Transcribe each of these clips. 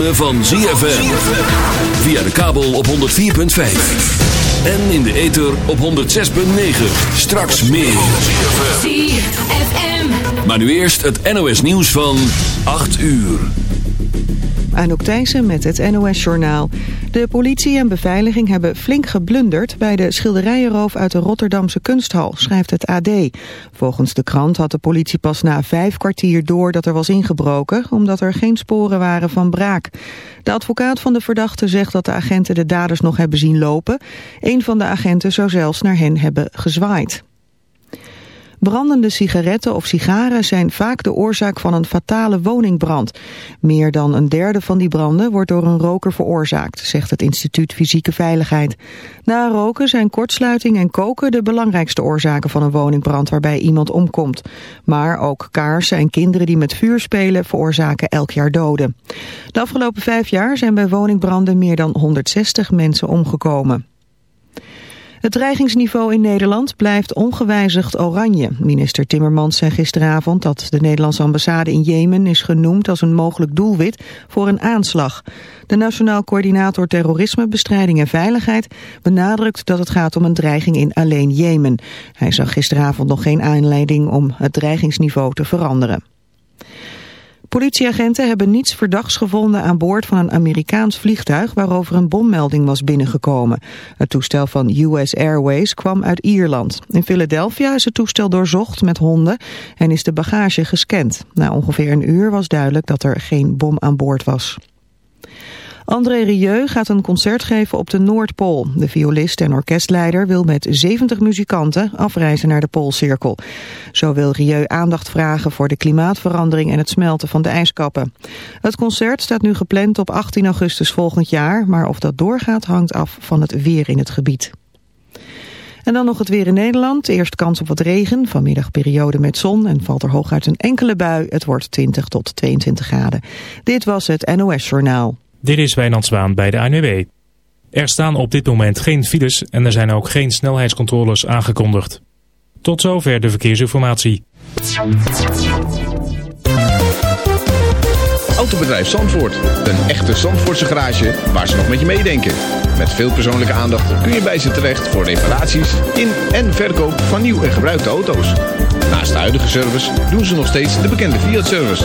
ritme van ZFM. Via de kabel op 104.5. En in de ether op 106.9. Straks meer. ZFM. Maar nu eerst het NOS nieuws van 8 uur. Anouk Thijssen met het NOS-journaal. De politie en beveiliging hebben flink geblunderd... bij de schilderijenroof uit de Rotterdamse kunsthal, schrijft het AD. Volgens de krant had de politie pas na vijf kwartier door dat er was ingebroken... omdat er geen sporen waren van braak. De advocaat van de verdachte zegt dat de agenten de daders nog hebben zien lopen. Een van de agenten zou zelfs naar hen hebben gezwaaid. Brandende sigaretten of sigaren zijn vaak de oorzaak van een fatale woningbrand. Meer dan een derde van die branden wordt door een roker veroorzaakt, zegt het instituut Fysieke Veiligheid. Na roken zijn kortsluiting en koken de belangrijkste oorzaken van een woningbrand waarbij iemand omkomt. Maar ook kaarsen en kinderen die met vuur spelen veroorzaken elk jaar doden. De afgelopen vijf jaar zijn bij woningbranden meer dan 160 mensen omgekomen. Het dreigingsniveau in Nederland blijft ongewijzigd oranje. Minister Timmermans zei gisteravond dat de Nederlandse ambassade in Jemen is genoemd als een mogelijk doelwit voor een aanslag. De Nationaal Coördinator Terrorisme, Bestrijding en Veiligheid benadrukt dat het gaat om een dreiging in alleen Jemen. Hij zag gisteravond nog geen aanleiding om het dreigingsniveau te veranderen. Politieagenten hebben niets verdachts gevonden aan boord van een Amerikaans vliegtuig waarover een bommelding was binnengekomen. Het toestel van US Airways kwam uit Ierland. In Philadelphia is het toestel doorzocht met honden en is de bagage gescand. Na ongeveer een uur was duidelijk dat er geen bom aan boord was. André Rieu gaat een concert geven op de Noordpool. De violist en orkestleider wil met 70 muzikanten afreizen naar de Poolcirkel. Zo wil Rieu aandacht vragen voor de klimaatverandering en het smelten van de ijskappen. Het concert staat nu gepland op 18 augustus volgend jaar, maar of dat doorgaat hangt af van het weer in het gebied. En dan nog het weer in Nederland. Eerst kans op wat regen, vanmiddag periode met zon en valt er hooguit een enkele bui. Het wordt 20 tot 22 graden. Dit was het NOS Journaal. Dit is Wijnand Zwaan bij de ANWB. Er staan op dit moment geen files en er zijn ook geen snelheidscontroles aangekondigd. Tot zover de verkeersinformatie. Autobedrijf Zandvoort. Een echte Zandvoortse garage waar ze nog met je meedenken. Met veel persoonlijke aandacht kun je bij ze terecht voor reparaties in en verkoop van nieuw en gebruikte auto's. Naast de huidige service doen ze nog steeds de bekende Fiat-service.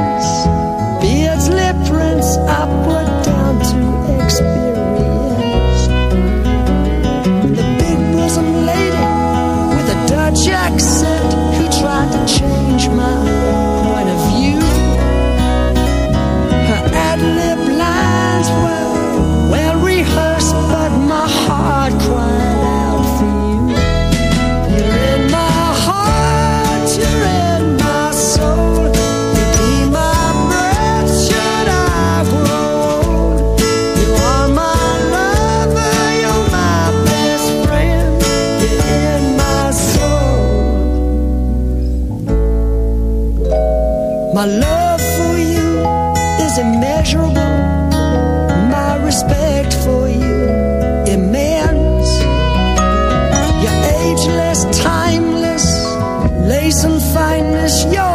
checks. Immeasurable. My respect for you immense. You're ageless, timeless, lace and fineness, your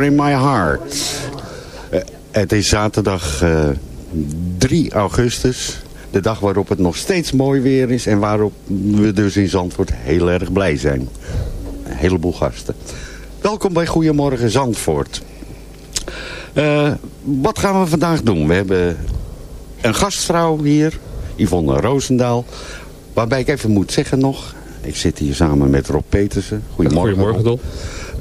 You're in my heart. Eh, het is zaterdag eh, 3 augustus. De dag waarop het nog steeds mooi weer is. En waarop we dus in Zandvoort heel erg blij zijn. Een heleboel gasten. Welkom bij Goedemorgen Zandvoort. Eh, wat gaan we vandaag doen? We hebben een gastvrouw hier. Yvonne Roosendaal. Waarbij ik even moet zeggen nog. Ik zit hier samen met Rob Petersen. Goedemorgen. Goedemorgen.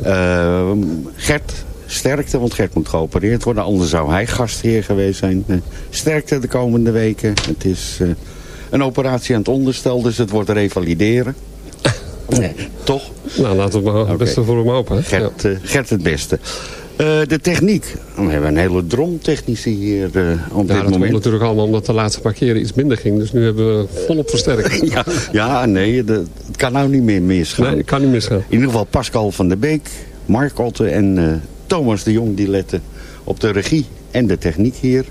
Eh, Gert, sterkte, want Gert moet geopereerd worden. Anders zou hij gastheer geweest zijn. Eh, sterkte de komende weken. Het is eh, een operatie aan het onderstel, dus het wordt revalideren. Nee, toch? Nou, laten we maar het beste voor hem open. hè? Gert, eh, Gert het beste. De techniek. We hebben een hele drom technici hier op Ja, dit dat komt moment. natuurlijk allemaal omdat de laatste paar keren iets minder ging. Dus nu hebben we volop versterking. Ja, ja, nee, de- het kan nou niet meer misgaan. Nee, kan niet misgaan. In ieder geval Pascal van der Beek, Mark Otte en Thomas de Jong die letten op de regie en de techniek hier.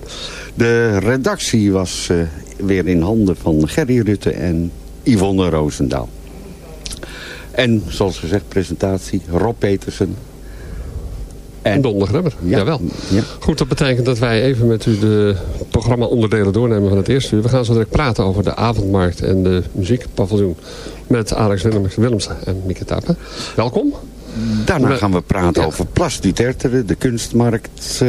De redactie was eh, weer in handen van Gerry Rutte en Yvonne Roosendaal. En zoals gezegd presentatie Rob Petersen. En Don de. Ja. Jawel. Ja. Goed, dat betekent dat wij even met u de programma-onderdelen doornemen van het eerste uur. We gaan zo direct praten over de avondmarkt en de muziekpaviljoen. Met Alex Willems- en Mieke Tappen. Welkom. Daarna gaan we praten Ja. over Plas du Tertre, de kunstmarkt eh,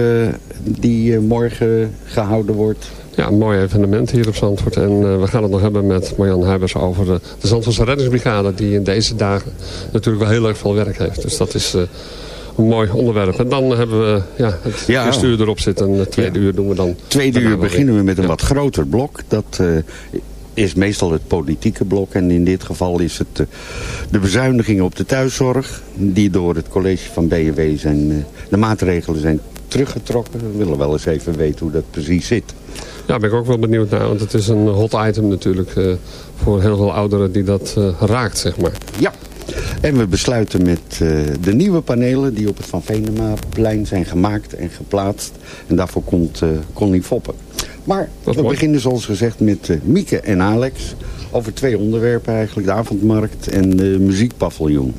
die eh, morgen gehouden wordt. Ja, een mooi evenement hier op Zandvoort. En eh, we gaan het nog hebben met Marjan Huibers over de, de Zandvoortse reddingsbrigade. Die in deze dagen natuurlijk wel heel erg veel werk heeft. Dus dat is een mooi onderwerp. En dan hebben we ja, het Ja. eerste uur erop zitten. En het tweede uur doen we dan... Tweede uur beginnen we met een wat groter blok. Dat is meestal het politieke blok. En in dit geval is het eh, de bezuinigingen op de thuiszorg. Die door het college van BNW zijn, eh, de maatregelen zijn teruggetrokken. We willen wel eens even weten hoe dat precies zit. Ja, ben ik ook wel benieuwd naar. Want het is een hot item natuurlijk eh, voor heel veel ouderen die dat raakt, zeg maar. Ja. En we besluiten met de nieuwe panelen die op het Van Venemaplein zijn gemaakt en geplaatst. En daarvoor komt Connie Foppen. Maar we mooi. beginnen zoals gezegd met eh, Mieke en Alex. Over twee onderwerpen eigenlijk. De avondmarkt en de muziekpaviljoen.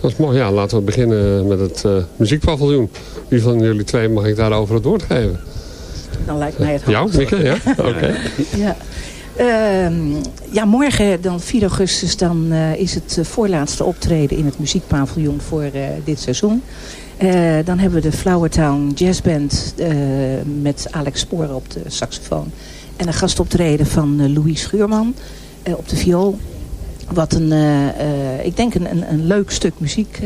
Dat is mooi. Ja, laten we beginnen met het eh, muziekpaviljoen. Wie van jullie twee mag ik daarover het woord geven? Dan lijkt mij het Jou, handig. Mieke? Ja? Oké. Ja. Ehm, ja, morgen, dan 4 augustus, dan eh, is het eh, voorlaatste optreden in het muziekpaviljoen voor eh, dit seizoen. Dan hebben we de Flowertown Jazz Band eh, met Alex Sporen op de saxofoon. En een gastoptreden van eh, Louis Schuurman op de viool. Wat een, ik denk een, een, een leuk stuk muziek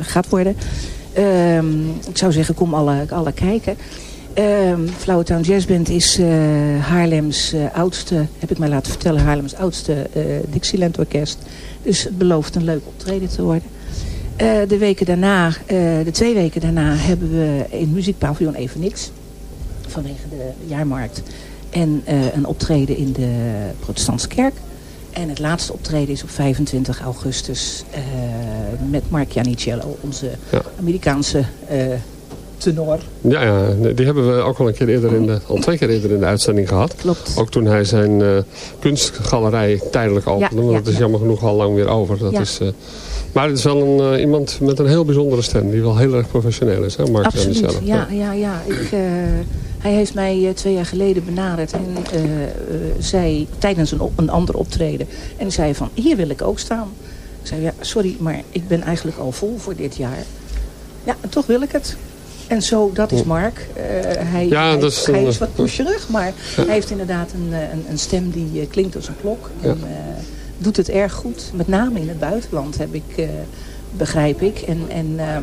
gaat worden. Ehm, ik zou zeggen, kom alle, alle kijken. Ehm Flowertown Jazz Band is eh, Haarlems eh, oudste, heb ik mij laten vertellen, Haarlems oudste eh, Dixieland orkest. Dus het belooft een leuk optreden te worden. De weken daarna, de twee weken daarna, hebben we in muziekpaviljoen even niks. Vanwege de jaarmarkt. En een optreden in de protestantse kerk. En het laatste optreden is op 25 augustus met Mark Janicello, onze Ja. Amerikaanse eh, tenor. Ja, ja, die hebben we ook al een keer eerder in de, al twee keer eerder in de uitzending gehad. Klopt. Ook toen hij zijn eh, kunstgalerij tijdelijk opende. Want ja, dat is ja. jammer genoeg al lang weer over. Dat is, eh, maar het is wel een, eh, iemand met een heel bijzondere stem. Die wel heel erg professioneel is. Hè? Mark Absoluut, Janicello. ja, ja, ja. Ik, hij heeft mij twee jaar geleden benaderd en zei tijdens een, een ander optreden. En zei van, hier wil ik ook staan. Ik zei, ja, sorry, maar ik ben eigenlijk al vol voor dit jaar. Ja, en toch wil ik het. En zo, dat is Mark. Eh, hij, Ja, hij, is hij is wat pusherig, maar hij heeft inderdaad een, eh, een, een stem die eh, klinkt als een klok. En eh, doet het erg goed. Met name in het buitenland heb ik, eh, begrijp ik. En, en eh,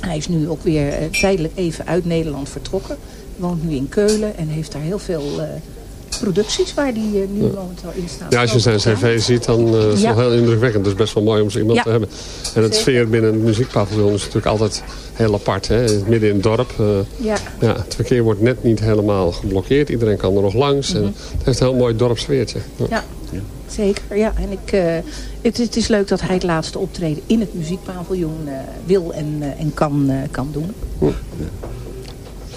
hij is nu ook weer eh, tijdelijk even uit Nederland vertrokken. Woont nu in Keulen en heeft daar heel veel eh, producties waar hij eh, nu momenteel in staat. Ja, als je zijn cv ziet, dan eh, is het Ja. wel heel indrukwekkend. Het is best wel mooi om zo iemand Ja. te hebben. En het Zeker. sfeer binnen het muziekpaviljoen is natuurlijk altijd heel apart. Hè? Midden in het dorp. eh, Ja, ja, het verkeer wordt net niet helemaal geblokkeerd. Iedereen kan er nog langs. en het heeft een heel mooi dorpsfeertje. Ja. ja. Zeker, ja. En ik, eh, het, het is leuk dat hij het laatste optreden in het muziekpaviljoen eh, wil en, eh, en kan, eh, kan doen.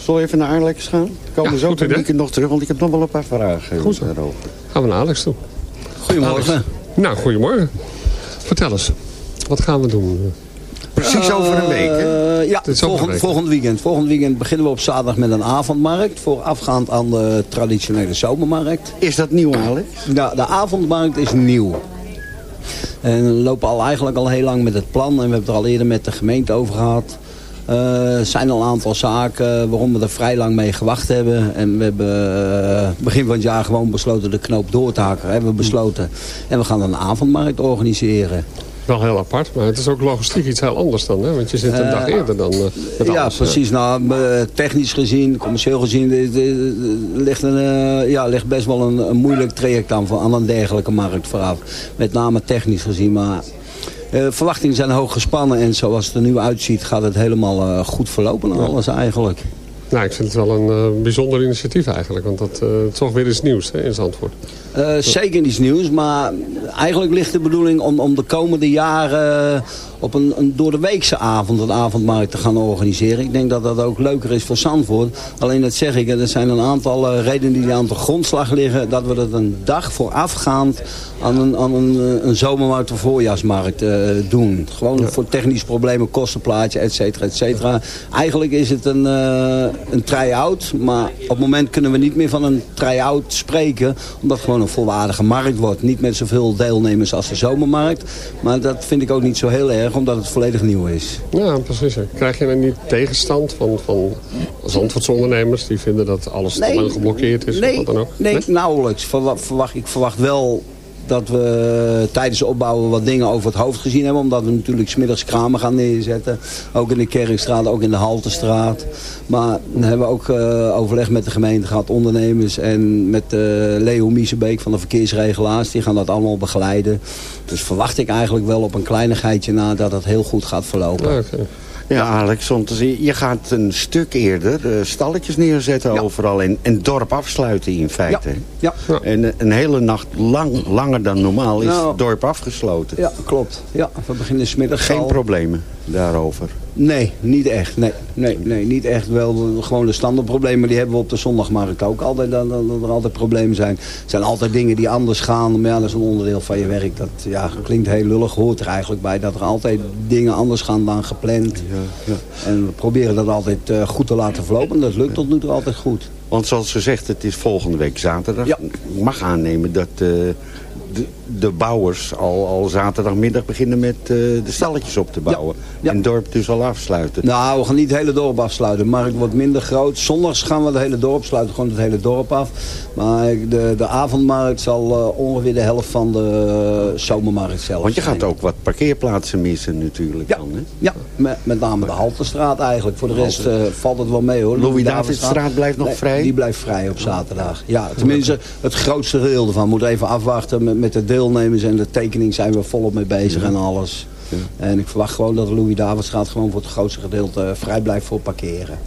Zullen we even naar Alex gaan? Komen Ja, we zo goed weekend nog terug, want ik heb nog wel een paar vragen eh, Goed zo. daarover. Gaan we naar Alex toe. Goedemorgen. Nou, goedemorgen. Vertel eens. Wat gaan we doen? Precies over een week, hè? Eh, ja, volgend, week. volgend weekend. Volgend weekend beginnen we op zaterdag met een avondmarkt. Voorafgaand aan de traditionele zomermarkt. Is dat nieuw, Alex? Ja, de avondmarkt is nieuw. En we lopen al eigenlijk al heel lang met het plan. En we hebben het er al eerder met de gemeente over gehad. Eh, Er zijn al een aantal zaken waarom we er vrij lang mee gewacht hebben. En we hebben eh, begin van het jaar gewoon besloten de knoop door te hakken. Hebben we besloten. En we gaan een avondmarkt organiseren. Wel heel apart, maar het is ook logistiek iets heel anders dan. Hè? Want je zit een Eh, dag eerder dan met Ja, alles. precies. Nou, technisch gezien, commercieel gezien, ligt, een, ja, ligt best wel een, een moeilijk traject aan, voor- aan een dergelijke markt vooraf. Met name technisch gezien, maar verwachtingen zijn hoog gespannen. En zoals het er nu uitziet, gaat het helemaal eh, goed verlopen alles eigenlijk. Nou, ik vind het wel een eh, bijzonder initiatief eigenlijk. Want dat eh, is toch weer iets nieuws hè, in Zandvoort. Eh, zeker iets nieuws, maar eigenlijk ligt de bedoeling om, om de komende jaren op een, een door de weekse avond een avondmarkt te gaan organiseren. Ik denk dat dat ook leuker is voor Zandvoort. Alleen dat zeg ik, er zijn een aantal eh, redenen die aan de grondslag liggen. Dat we dat een dag voorafgaand aan een, aan een, eh, een zomermarkt of voorjaarsmarkt eh, doen. Gewoon voor technische problemen, kostenplaatje, et cetera, et cetera. Eigenlijk is het een, eh, een try-out, maar op het moment kunnen we niet meer van een try-out spreken. Omdat het gewoon een volwaardige markt wordt. Niet met zoveel deelnemers als de zomermarkt. Maar dat vind ik ook niet zo heel erg, omdat het volledig nieuw is. Ja, precies. Krijg je dan niet tegenstand van, van Zandvoortse ondernemers die vinden dat alles te lang geblokkeerd is? Nee, of wat dan ook? nee, nauwelijks. Verwa- Verwacht, ik verwacht wel dat we tijdens de opbouw wat dingen over het hoofd gezien hebben. Omdat we natuurlijk smiddags kramen gaan neerzetten. Ook in de Kerkstraat, ook in de Haltestraat. Maar dan hebben we ook eh, overleg met de gemeente gehad, ondernemers. En met eh, Leo Miesebeek van de verkeersregelaars. Die gaan dat allemaal begeleiden. Dus verwacht ik eigenlijk wel op een kleinigheidje na dat het heel goed gaat verlopen. Ja, Alex, want je je gaat een stuk eerder eh, stalletjes neerzetten Ja. overal en en het dorp afsluiten in feite. Ja, En eh, een hele nacht lang, langer dan normaal is Nou. het dorp afgesloten. ja klopt. Ja, we beginnen smiddags Geen al. problemen daarover. Nee, niet echt. Nee, nee, nee niet echt. Wel gewoon de standaardproblemen, die hebben we op de zondagmarkt ook altijd. Dat, er altijd problemen zijn. Er zijn altijd dingen die anders gaan. Maar ja, dat is een onderdeel van je werk. Dat ja, klinkt heel lullig, hoort er eigenlijk bij. Dat er altijd dingen anders gaan dan gepland. Ja, ja. En we proberen dat altijd eh, goed te laten verlopen. Dat lukt tot nu toe altijd goed. Want zoals gezegd, het is volgende week zaterdag. Ik mag aannemen dat eh, de, de bouwers al, al zaterdagmiddag beginnen met eh, de stalletjes op te bouwen. En het dorp dus al afsluiten. Nou, we gaan niet het hele dorp afsluiten. De markt wordt minder groot. Zondags gaan we het hele dorp sluiten. Gewoon het hele dorp af. Maar de, de avondmarkt zal eh, ongeveer de helft van de zomermarkt zelf Want je gaat ook wat parkeerplaatsen missen natuurlijk dan, hè? Ja, met, met name de Haltestraat eigenlijk. Voor de rest eh, valt het wel mee hoor. Louis-Davidstraat blijft nog Nee, vrij? Die blijft vrij op zaterdag. Ja, tenminste het grootste deel ervan. Moet even afwachten met, met de deelnemers en de tekening zijn we volop mee bezig en alles. En ik verwacht gewoon dat de Louis-Davidstraat gewoon voor het grootste gedeelte eh, vrij blijft voor parkeren.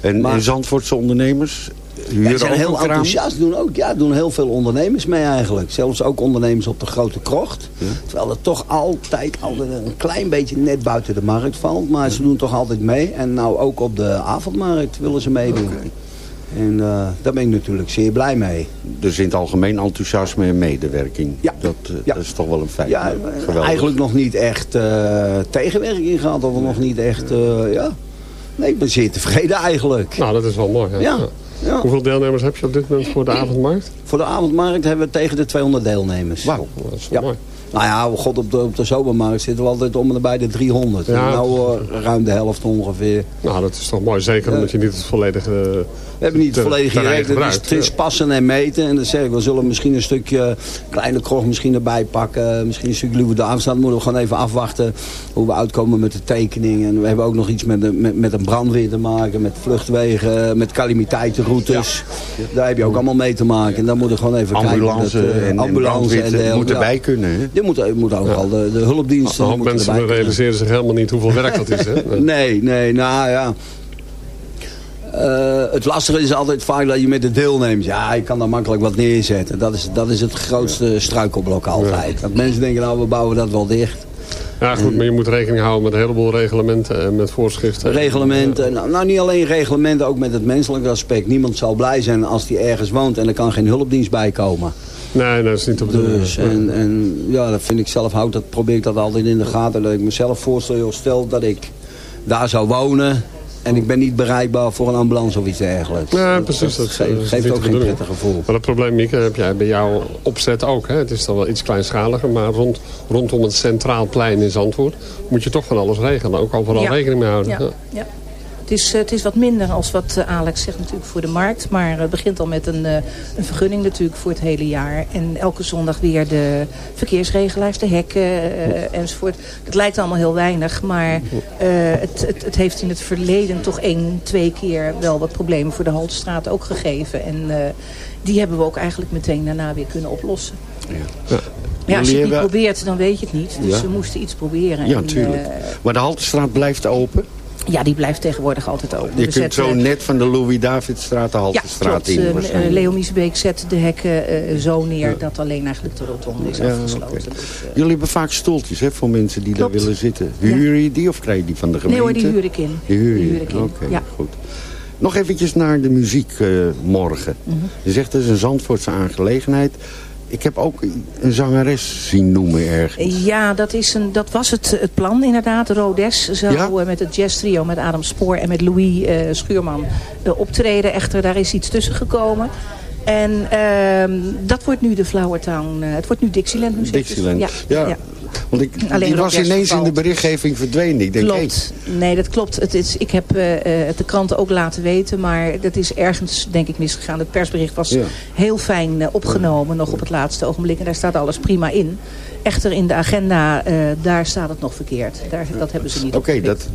En, Maar- en Zandvoortse ondernemers Ja, zijn heel enthousiast. Doen ook, ja, doen heel veel ondernemers mee eigenlijk. Zelfs ook ondernemers op de grote krocht. Terwijl het toch altijd, altijd een klein beetje net buiten de markt valt. Maar ze doen toch altijd mee. En nou ook op de avondmarkt willen ze meedoen. En eh, daar ben ik natuurlijk zeer blij mee. Dus in het algemeen enthousiasme en medewerking. Ja. Dat, eh, dat is toch wel een feit. Ja, Geweldig. eigenlijk nog niet echt eh, tegenwerking gehad. Of nog niet echt, eh, ja. Nee, ik ben zeer tevreden eigenlijk. Nou, dat is wel mooi. hè? Ja. Ja. Hoeveel deelnemers heb je op dit moment voor de avondmarkt? Voor de avondmarkt hebben we tegen de 200 deelnemers. Wauw, dat is wel Ja. mooi. Nou ja, god, op de, op de zomermarkt zitten we altijd om en nabij de 300. Ja, nou eh, ruim de helft ongeveer. Nou, dat is toch mooi. Zeker omdat je niet het volledige... We hebben niet het ter- volledige direct. Het is, het is passen en meten. En dan zeg ik, we zullen misschien een stukje kleine krog misschien erbij pakken. Misschien een stukje Louis Dames. Dan moeten we gewoon even afwachten hoe we uitkomen met de tekening. En we hebben ook nog iets met, de, met, met een brandweer te maken. Met vluchtwegen, met calamiteitenroutes. Daar heb je ook allemaal mee te maken. En dan moeten we gewoon even Ambulance kijken. dat, eh, en, ambulance ambulance en dergelijke. moeten Ja. bij kunnen. Hè? Die moeten, moeten ook al de, de hulpdiensten. Moeten mensen erbij kunnen. realiseren zich helemaal niet hoeveel werk dat is. Hè? Nee, nee, nou ja. Eh, het lastige is altijd vaak dat je met de deelnemers... Ja, je kan daar makkelijk wat neerzetten. Dat is, dat is het grootste struikelblok altijd. Dat mensen denken, nou, we bouwen dat wel dicht. Ja, goed, maar je moet rekening houden met een heleboel reglementen en met voorschriften. Reglementen, nou, nou niet alleen reglementen, ook met het menselijke aspect. Niemand zal blij zijn als die ergens woont en er kan geen hulpdienst bij komen. Nee, dat is niet op de Dus, en, en ja, dat vind ik zelf, houd dat, probeer ik dat altijd in de gaten. Dat ik mezelf voorstel, stel dat ik daar zou wonen... en ik ben niet bereikbaar voor een ambulance of iets dergelijks. Ja, precies. Dat, geeft, eh, geeft ook geen prettig gevoel. Maar dat probleem, Mieke, heb jij bij jouw opzet ook. Hè? Het is dan wel iets kleinschaliger, maar rond, rondom het centraal plein in Zandvoort... moet je toch van alles regelen. Ook overal Ja. rekening mee houden. Ja, Ja. Ja. Het, is, eh, het is wat minder als wat eh, Alex zegt natuurlijk voor de markt. Maar het begint al met een, eh, een vergunning natuurlijk voor het hele jaar. En elke zondag weer de verkeersregelaars, de hekken eh, enzovoort. Het lijkt allemaal heel weinig. Maar eh, het, het, het heeft in het verleden toch één, twee keer wel wat problemen voor de Haltestraat ook gegeven. En eh, die hebben we ook eigenlijk meteen daarna weer kunnen oplossen. Ja, als je het niet probeert, dan weet je het niet. Dus Ja. we moesten iets proberen. Ja, En, tuurlijk. eh, Maar de Haltestraat blijft open. Ja, die blijft tegenwoordig altijd open. Je kunt zo zetten- net van de Louis-Davidstraat de ja, Haltestraat klopt. in. Eh, eh, Leo Miesbeek zet de hekken eh, zo neer dat alleen eigenlijk de rotonde is Ja, afgesloten. Dus, eh, Jullie hebben vaak stoeltjes hè, voor mensen die Klopt. daar willen zitten. Huur je die of krijg je die van de nee gemeente? hoor, die huur ik in. Die huur Die je? huur ik in, Oké, ja. goed. Nog eventjes naar de muziek eh, morgen. Mhm. Je zegt dat is een Zandvoortse aangelegenheid. Ik heb ook een zangeres zien noemen ergens. Ja, dat, is een, dat was het, het plan inderdaad. Rodes zou Ja? eh, met het jazz trio met Adam Spoor en met Louis eh, Schuurman eh, optreden. Echter, daar is iets tussen gekomen. En ehm, dat wordt nu de Flower Town. het wordt nu Dixieland muziek. Dus- Dixieland. Ja, Ja. ja. Want ik, Alleen die was ineens in de berichtgeving verdwenen. Ik denk, hey, Klopt. Nee, dat klopt. Het is, ik heb eh, eh, de kranten ook laten weten, maar dat is ergens denk ik misgegaan. Het persbericht was Ja. heel fijn eh, opgenomen, nog op het laatste ogenblik. En daar staat alles prima in. Echter in de agenda, daar staat het nog verkeerd. Daar, dat hebben ze niet Oké, dat,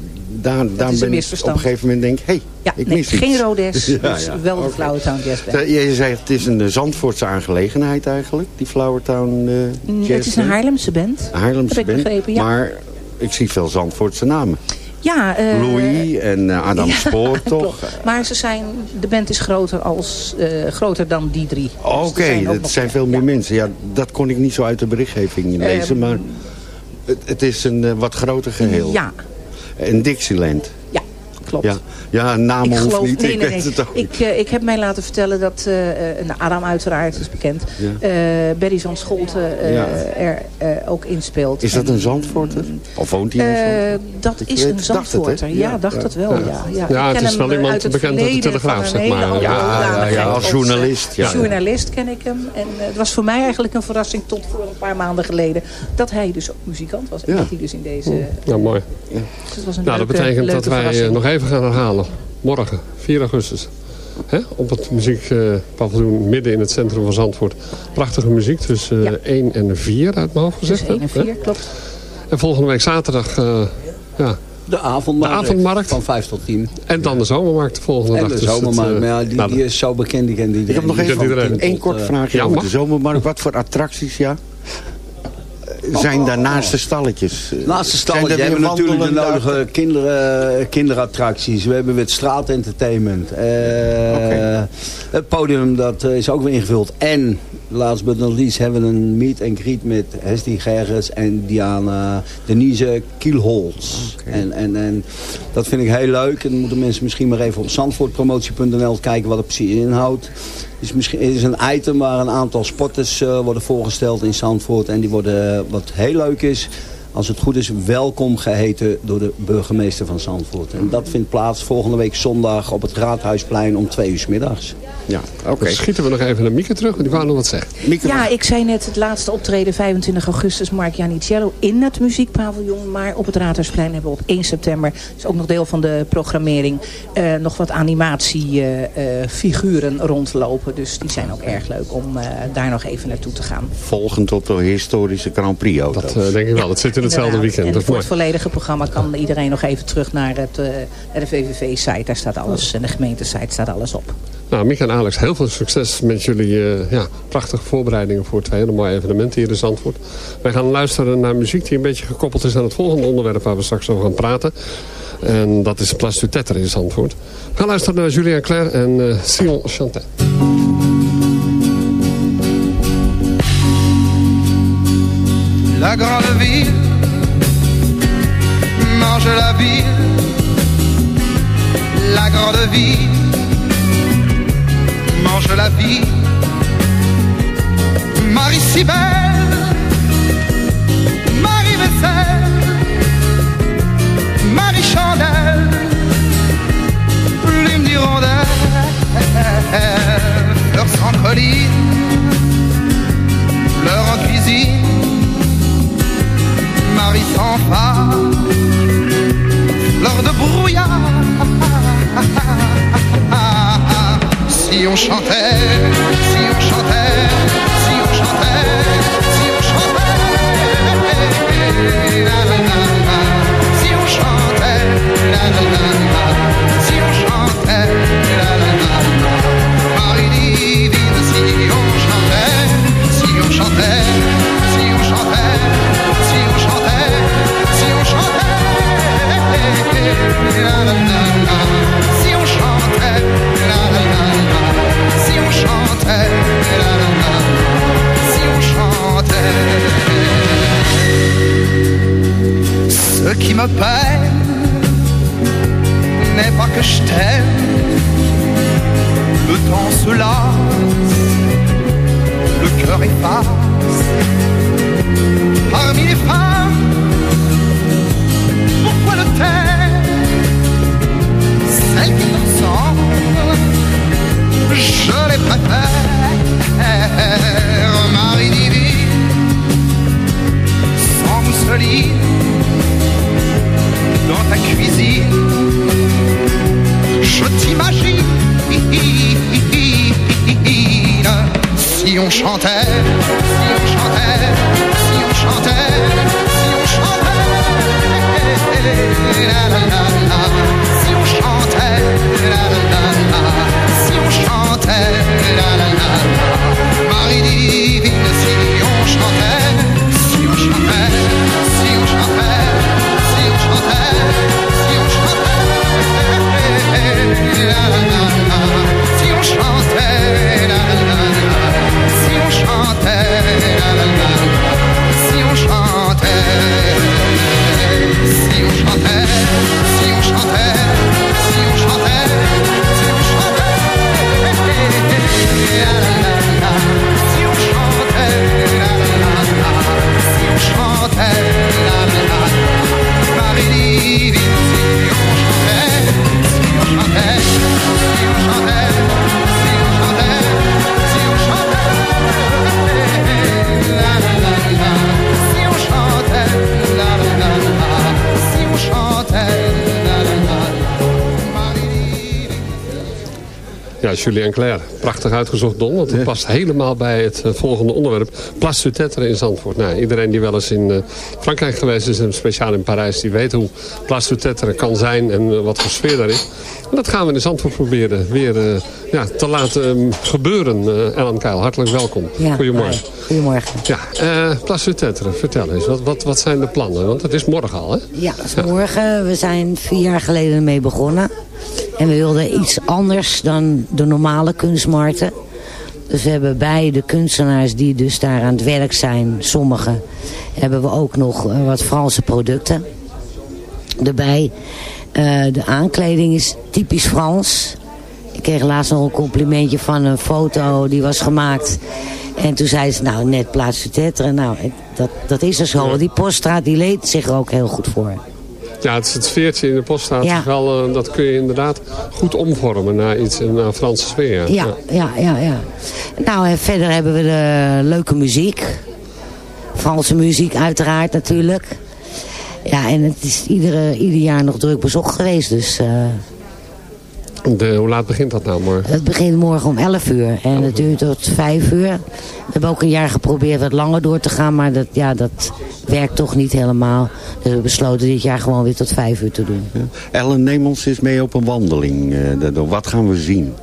daar, ben ik op een gegeven moment denk, hey, Ja, ik nee, mis iets. geen Rodes, Ja, dus ja. wel de Oké. Flowertown Jazz Band. Je zegt het is een eh, Zandvoortse aangelegenheid eigenlijk, die Flowertown eh Mm, Jazz het is een. Haarlemse band. Haarlemse band, begrepen, ja. Maar ik zie veel Zandvoortse namen. Ja, eh, Louis en Adam Spoor toch? Maar ze zijn, de band is groter, als, groter dan die drie. Dus Oké, dat nog- zijn veel meer mensen. Ja, dat kon ik niet zo uit de berichtgeving lezen, Ehm, maar het, het is een wat groter geheel. Ja, En Dixieland. Ja, klopt. Ja, ja namen ik hoeft geloof, niet. nee, ik nee, weet nee. het ook niet. Ik, eh, ik heb mij laten vertellen dat eh, eh, nou, Adam uiteraard is bekend. Ja. eh Berry van Scholten eh, Ja. er eh, ook inspeelt. Is dat En, een Zandvoorter? Of woont hij in eh, Zandvoort? dat Ik is weet- een dacht het, hè? Zandvoorter. Ja, dacht het wel. Ja, ja. Ja, Ik het ken is wel hem, iemand uit het bekend uit de Telegraaf, zeg maar. Ja, ja, ja, hoedanigheid als journalist, ja. journalist ken ik hem. En het was voor mij eigenlijk een verrassing tot voor een paar maanden geleden. Dat hij dus ook muzikant was. En dat hij dus in deze... Ja, mooi. Dus het was een Nou, dat leuke, betekent dat wij nog even gaan herhalen. Morgen, 4 augustus. Hè? Op het muziekpaviljoen midden in het centrum van Zandvoort. Prachtige muziek tussen Ja. 1 en 4 uit mijn hoofd gezegd. Dus 1 en hè? 4, klopt. En volgende week zaterdag eh, ja, De avondmarkt. De avondmarkt. Van 5 tot 10. En dan de zomermarkt de volgende En dag. de Dus het, zomermarkt. eh, Maar ja, die, nou, die is zo bekend, die kent iedereen. Ik heb nog Die even één kort eh, vraagje ja, over mag. de zomermarkt. Wat voor attracties, ja? Eh, Zijn stalletjes? eh, Naast de er hebben weer we natuurlijk de nodige kinderen, kinderattracties. We hebben weer het straatentertainment. Eh, Oké. Het podium dat eh, is ook weer ingevuld. En, last but not least, hebben we een meet and greet met Hesti Gerrits en Diana Denise Kielholz. En, en, en dat vind ik heel leuk. En dan moeten mensen misschien maar even op zandvoortpromotie.nl kijken wat het precies inhoudt. Is, misschien, is een item waar een aantal sporters eh, worden voorgesteld in Zandvoort. En die worden, wat heel leuk is, als het goed is, welkom geheten door de burgemeester van Zandvoort. En dat vindt plaats volgende week zondag op het Raadhuisplein om twee uur 's middags. Ja, oké. Dan schieten we nog even naar Mieke terug, want die wou nog wat zeggen. Mieke, Ja, ik zei net het laatste optreden 25 augustus Mark Janicello in het muziekpaviljoen. Maar op het Raadhuisplein hebben we op 1 september, dat is ook nog deel van de programmering, eh, nog wat animatiefiguren rondlopen. Dus die zijn ook erg leuk om eh, daar nog even naartoe te gaan. volgend op de historische Grand Prix auto's. Dat eh, denk ik wel. Dat zit in hetzelfde weekend. En Dat voor mooi. het volledige programma kan iedereen nog even terug naar, het, eh, naar de VVV-site. Daar staat alles, en de gemeentesite staat alles op. Nou, Mieke en Alex, heel veel succes met jullie eh, ja, prachtige voorbereidingen voor twee hele mooie evenementen hier in Zandvoort. Wij gaan luisteren naar muziek die een beetje gekoppeld is aan het volgende onderwerp waar we straks over gaan praten. En dat is Place du Tetter in Zandvoort. We gaan luisteren naar Julien Claire en eh Sion Chantet. La grande ville la ville. La grande ville mange la vie. Marie si belle, Marie vaisselle, Marie chandelle, plume d'hirondelle, fleurs sans colline, fleurs en cuisine. Marie sans phare, fleur de brouillard. Si on chantait, si on chantait, si on chantait, si on chantait, si on chantait, la la la Julien Claire. Prachtig uitgezocht, Don. Want het past helemaal bij het eh, volgende onderwerp. Place du Tetre in Zandvoort. Nou, iedereen die wel eens in eh, Frankrijk geweest is, en speciaal in Parijs, die weet hoe Place du Tetre kan zijn en eh, wat voor sfeer daar is. En dat gaan we in Zandvoort proberen weer eh, ja, te laten ehm, gebeuren. eh Ellen Keil, hartelijk welkom. Ja, Goedemorgen. Goedemorgen. Ja, eh Place du Tetre, vertel eens. Wat, wat, wat zijn de plannen? Want het is morgen al, hè? Ja, morgen. We zijn vier jaar geleden mee begonnen. En we wilden iets anders dan de normale kunstmarkten. Dus we hebben bij de kunstenaars die dus daar aan het werk zijn, sommigen, hebben we ook nog eh, wat Franse producten erbij. Eh, de aankleding is typisch Frans. Ik kreeg laatst nog een complimentje van een foto die was gemaakt. En toen zei ze, nou net plaats tetre. Nou, dat, dat is er zo. Die poststraat die leent zich er ook heel goed voor. Ja, het, is het sfeertje in de poststraat Ja. is wel, eh, dat kun je inderdaad goed omvormen naar iets, naar Franse sfeer. Ja, ja, ja, ja. Nou, en verder hebben we de leuke muziek. Franse muziek uiteraard natuurlijk. Ja, en het is iedere, ieder jaar nog druk bezocht geweest. Dus eh, De, hoe laat begint dat nou morgen? het begint morgen om 11 uur. En het duurt tot 5 uur. We hebben ook een jaar geprobeerd wat langer door te gaan. Maar dat, ja, dat werkt toch niet helemaal. Dus we besloten dit jaar gewoon weer tot 5 uur te doen. Ellen, neem ons eens mee op een wandeling. eh, wat gaan we zien?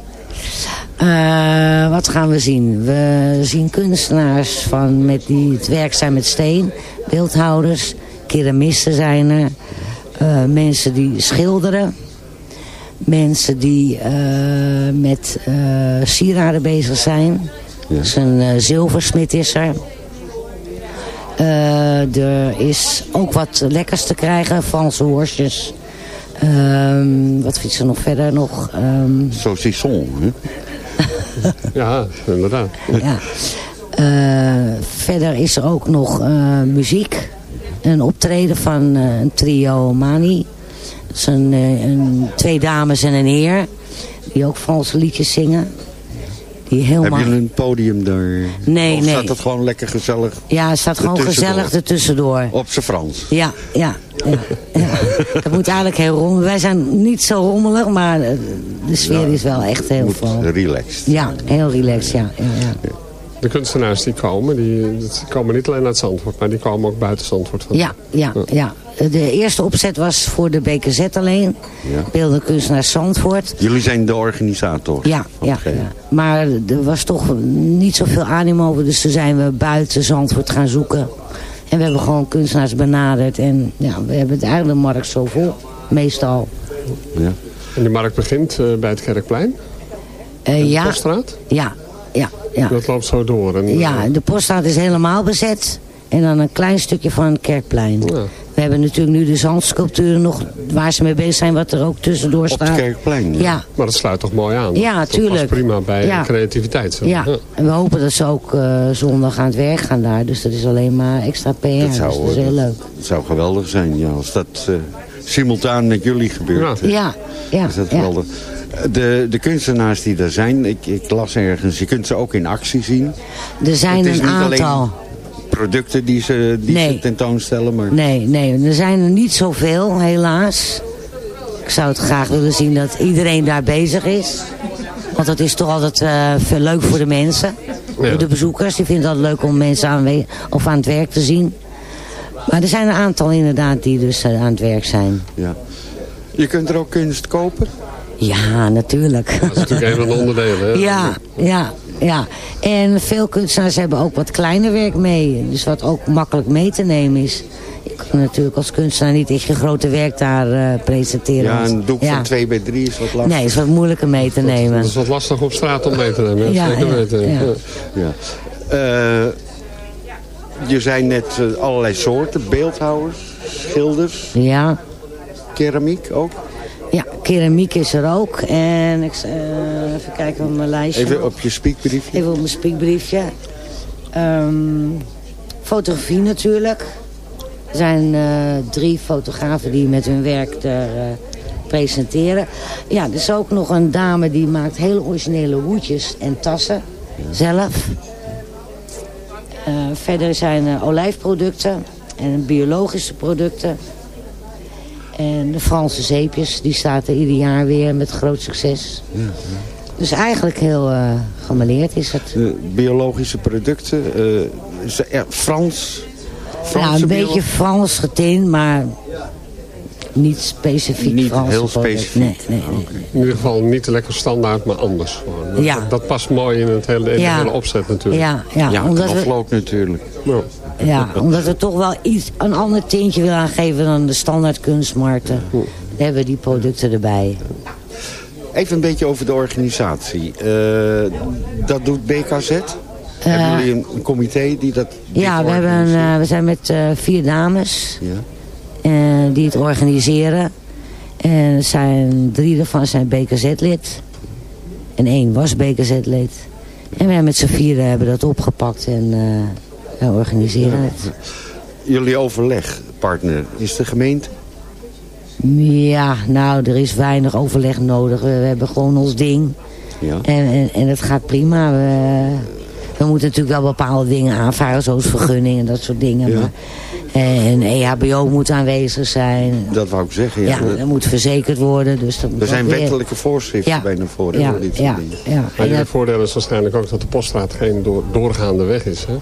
Eh, wat gaan we zien? We zien kunstenaars van met die het werk zijn met steen. Beeldhouders, keramisten zijn er. eh, mensen die schilderen. Mensen die eh, met eh, sieraden bezig zijn. Dus een eh, zilversmid is er. Eh, er is ook wat lekkers te krijgen. Franse worstjes. Ehm, wat vindt ze nog verder nog? Ehm, Saucisson, hè? Ja, inderdaad. ja. Eh, verder is er ook nog eh, muziek. Een optreden van eh, een trio Mani. Dat zijn eh, een, twee dames en een heer. Die ook Franse liedjes zingen. Die helemaal... Hebben jullie een podium daar? Nee, of nee. staat het gewoon lekker gezellig Ja, het staat gewoon gezellig ertussendoor. Op zijn Frans? Ja, ja, ja, ja. Dat moet eigenlijk heel rommelig. Wij zijn niet zo rommelig, maar eh, de sfeer is wel echt heel Frans. Relaxed. Ja, heel relaxed, ja. ja, ja. De kunstenaars die komen, die, die komen niet alleen uit Zandvoort, maar die komen ook buiten Zandvoort. Van. Ja, ja, ja. De eerste opzet was voor de BKZ alleen. Ja. Beeldende kunstenaar Zandvoort. Jullie zijn de organisator? Ja, ja, ja. Maar er was toch niet zoveel animo over. Dus toen zijn we buiten Zandvoort gaan zoeken. En we hebben gewoon kunstenaars benaderd. En ja, we hebben het eigenlijk de markt zo vol. Meestal. Ja. En die markt begint eh, bij het Kerkplein, Eh, de ja, Poststraat. ja, ja, ja. Dat loopt zo door. En, Ja, de poststraat is helemaal bezet. En dan een klein stukje van het kerkplein. Ja. We hebben natuurlijk nu de zandsculpturen nog waar ze mee bezig zijn. Wat er ook tussendoor Op staat. het Kerkplein? Ja, Maar dat sluit toch mooi aan? Ja, Dat tuurlijk. prima bij Ja. creativiteit. Zo. ja. En we hopen dat ze ook eh, zondag aan het werk gaan daar. Dus dat is alleen maar extra PR. Dat dus zou, dat is heel leuk. dat zou geweldig zijn, ja, als dat eh, simultaan met jullie gebeurt. Ja. Ja, ja, Is dat ja. geweldig. De, de kunstenaars die er zijn, ik, ik las ergens, je kunt ze ook in actie zien. Er zijn een alleen aantal. Producten die ze, die Nee. ze tentoonstellen, maar Nee, nee, er zijn er niet zoveel, helaas. Ik zou het graag willen zien dat iedereen daar bezig is. Want dat is toch altijd eh, veel leuk voor de mensen. Ja. Voor de bezoekers. Die vinden het altijd leuk om mensen aan, of aan het werk te zien. Maar er zijn een aantal inderdaad die dus eh, aan het werk zijn. ja. Je kunt er ook kunst kopen. Ja, natuurlijk. Dat is natuurlijk een van de onderdelen. Hè? Ja, ja, ja. En veel kunstenaars hebben ook wat kleiner werk mee. Dus wat ook makkelijk mee te nemen is. Je kan natuurlijk als kunstenaar niet echt je grote werk daar eh, presenteren. Ja, een doek ja. van 2 bij 3 is wat lastig. Nee, is wat moeilijker mee te nemen. Dat is wat lastig op straat om mee te nemen. Ja, zeker ja, weten. ja. Ja. Eh, je zei net eh, allerlei soorten, beeldhouwers, schilders, Ja, keramiek ook. Ja, keramiek is er ook. En ik, eh, even kijken op mijn lijstje. Even op je spiekbriefje. Even op mijn spiekbriefje. Ehm, fotografie natuurlijk. Er zijn eh, drie fotografen die met hun werk daar eh, presenteren. Ja, er is ook nog een dame die maakt hele originele hoedjes en tassen zelf. Verder zijn er olijfproducten en biologische producten. En de Franse zeepjes, die staat er ieder jaar weer met groot succes. Dus eigenlijk heel uh, gemaleerd is het. De biologische producten, uh, is ja, Frans? Franse ja, een beetje Frans getint, maar niet specifiek niet Franse heel specifiek. Nee, nee, nee, In ieder geval niet lekker standaard, maar anders. Dat, ja. dat, dat, past mooi in het hele, in ja. de hele opzet natuurlijk. Ja, ja, ja omdat knoflook we, natuurlijk. Ja. ja, omdat we toch wel iets, een ander tintje willen aangeven dan de standaard kunstmarkten. Dan hebben we die producten erbij. Even een beetje over de organisatie. Uh, dat doet BKZ? Uh, hebben jullie een comité die dat Ja, we, hebben een, uh, we zijn met uh, vier dames ja. Die het organiseren. En zijn, drie daarvan zijn BKZ-lid. En één was BKZ-lid. En wij met z'n vieren hebben dat opgepakt en organiseren ja. het. Jullie overlegpartner is de gemeente? Ja, nou, er is weinig overleg nodig. We, we hebben gewoon ons ding. Ja. En, en, en het gaat prima. We, we moeten natuurlijk wel bepaalde dingen aanvaren, zoals vergunningen en dat soort dingen. Ja. Maar, en EHBO moet aanwezig zijn. Dat wou ik zeggen. Ja, ja dat, dat moet verzekerd worden. Dus dat er zijn weer... wettelijke voorschriften ja. bij naar voren. Ja, dit ja, ja. Maar het voordeel is waarschijnlijk ook dat de poststraat geen door, doorgaande weg is. Hè?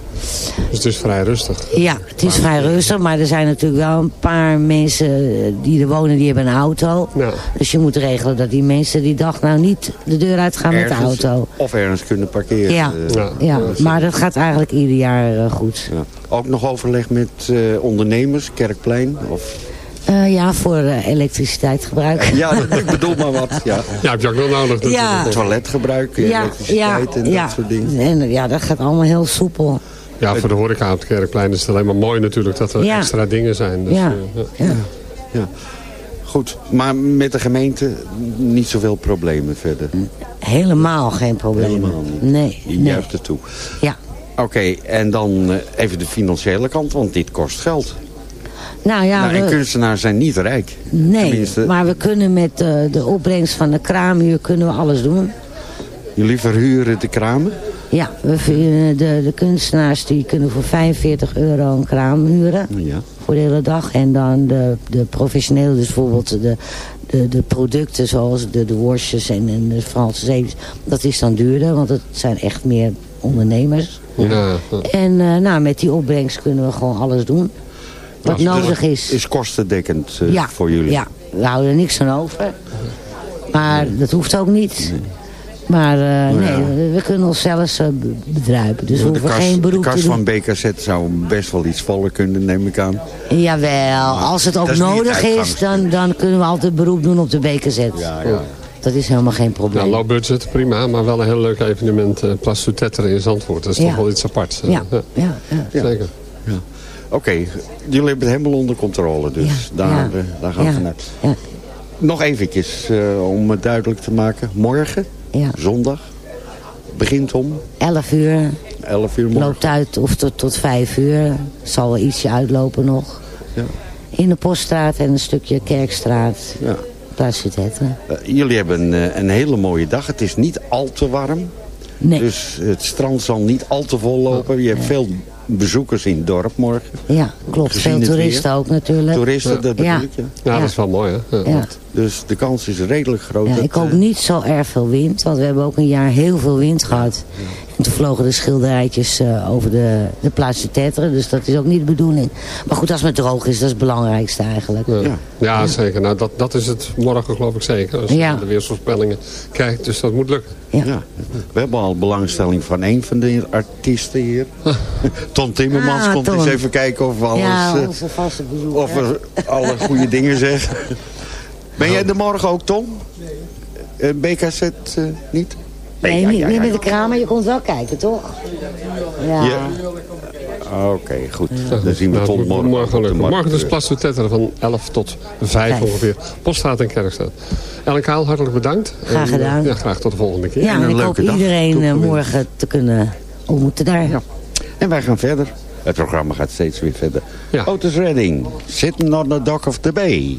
Dus het is vrij rustig. Ja, het is vrij rustig. Maar er zijn natuurlijk wel een paar mensen die er wonen, die hebben een auto. Ja. Dus je moet regelen dat die mensen die dag nou niet de deur uitgaan ergens, met de auto. Of ergens kunnen parkeren. Ja, uh, ja. ja. maar dat gaat eigenlijk ieder jaar uh, goed. Ja. Ook nog overleg met uh, ondernemers, Kerkplein? Of... Uh, ja, voor uh, elektriciteitsgebruik. Ja, ik bedoel maar wat. Ja, ja heb je ook nog nodig. Ja. Toiletgebruik, Ja, elektriciteit ja, en ja. dat soort dingen. En ja, dat gaat allemaal heel soepel. Ja, voor de horeca op het Kerkplein is het alleen maar mooi natuurlijk dat er Ja. extra dingen zijn. Dus, Ja. uh, Ja. Ja. Goed, maar met de gemeente niet zoveel problemen verder. Helemaal geen probleem. Helemaal niet. Nee. Je nee. juicht er toe. Ja. Oké, en dan uh, even de financiële kant, want dit kost geld. Nou ja, nou, en we- kunstenaars zijn niet rijk. nee, Tenminste, maar we kunnen met uh, de opbrengst van de kraamhuur kunnen we alles doen. jullie verhuren de kramen? Ja, we, de, de kunstenaars die kunnen voor 45 euro een kraam huren. Ja. Voor de hele dag. En dan de, de professionele, dus bijvoorbeeld de, de, de producten zoals de, de worstjes en, en de Franse zeepjes. Dat is dan duurder, want het zijn echt meer ondernemers. Ja, ja. En uh, nou, met die opbrengst kunnen we gewoon alles doen. Wat Nou, nodig is. Is kostendekkend uh, ja, voor jullie? Ja, we houden er niks aan over. Maar dat hoeft ook niet. Maar uh, Nou nee, ja. we, kunnen onszelf uh, bedruipen. Dus we de hoeven kas, geen beroep de kas te doen. van BKZ zou best wel iets voller kunnen, neem ik aan. Jawel, als het ook nodig is, dan, dan kunnen we altijd beroep doen op de BKZ. Ja, ja. Dat is helemaal geen probleem. Ja, low budget, prima, maar wel een heel leuk evenement. Uh, Plas Tetteren in Zandvoort, dat is Ja. toch wel iets aparts. ja, ja, ja. Ja. Zeker. Oké, jullie hebben het helemaal onder controle, dus Ja, daar, ja. eh, daar gaan we vanuit. ja. Nog eventjes, eh, om het duidelijk te maken. Morgen, ja. zondag, begint om 11 uur, 11 uur morgen. loopt uit of tot, tot 5 uur. Zal wel ietsje uitlopen nog. Ja. In de Poststraat en een stukje Kerkstraat. Ja. Daar zit het. hè. Eh, jullie hebben een, eh, een hele mooie dag. Het is niet al te warm. Nee. Dus het strand zal niet al te vol lopen. Je hebt veel bezoekers in het dorp morgen. Ja, klopt. Gezien Veel toeristen ook natuurlijk. Toeristen, dat bedoel Ja. ik, ja. Dat is wel mooi, hè? Ja. Ja. Dus de kans is redelijk groot. Ja, dat, ik hoop eh, niet zo erg veel wind, want we hebben ook een jaar heel veel wind gehad. En toen vlogen de schilderijtjes eh, over de, de plaats de tetteren, dus dat is ook niet de bedoeling. Maar goed, als het droog is, dat is het belangrijkste eigenlijk. Ja. Ja. Ja, zeker. Nou, dat, dat is het morgen geloof ik zeker. Als je de weersvoorspellingen kijkt, dus dat moet lukken. Ja. Ja, we hebben al belangstelling van een van de artiesten hier. Ton Timmermans Ah, komt eens even kijken of we alles, Ja, eh, onze vaste bezoeker. of we alle goede dingen zeggen. Ben jij er morgen ook, Tom? Eh, BKZ eh, niet? Nee, ja, niet, ja, niet ja. met de kraam, maar je komt wel kijken, toch? Ja. Ja. Oké, goed. Dan zien we Nou, moet morgen. morgen de markt. Morgen dus Plas de Tetteren van 11 tot 5 Vijf. ongeveer. Poststraat en Kerkstraat. Ellen Kaal, hartelijk bedankt. Graag En, eh, gedaan. Ja, graag tot de volgende keer. Ja, een en ik leuke hoop dag iedereen eh, morgen te kunnen ontmoeten daar. Ja. En wij gaan verder. Het programma gaat steeds weer verder. Ja. Otis Redding, Sitting on the Dock of the Bay.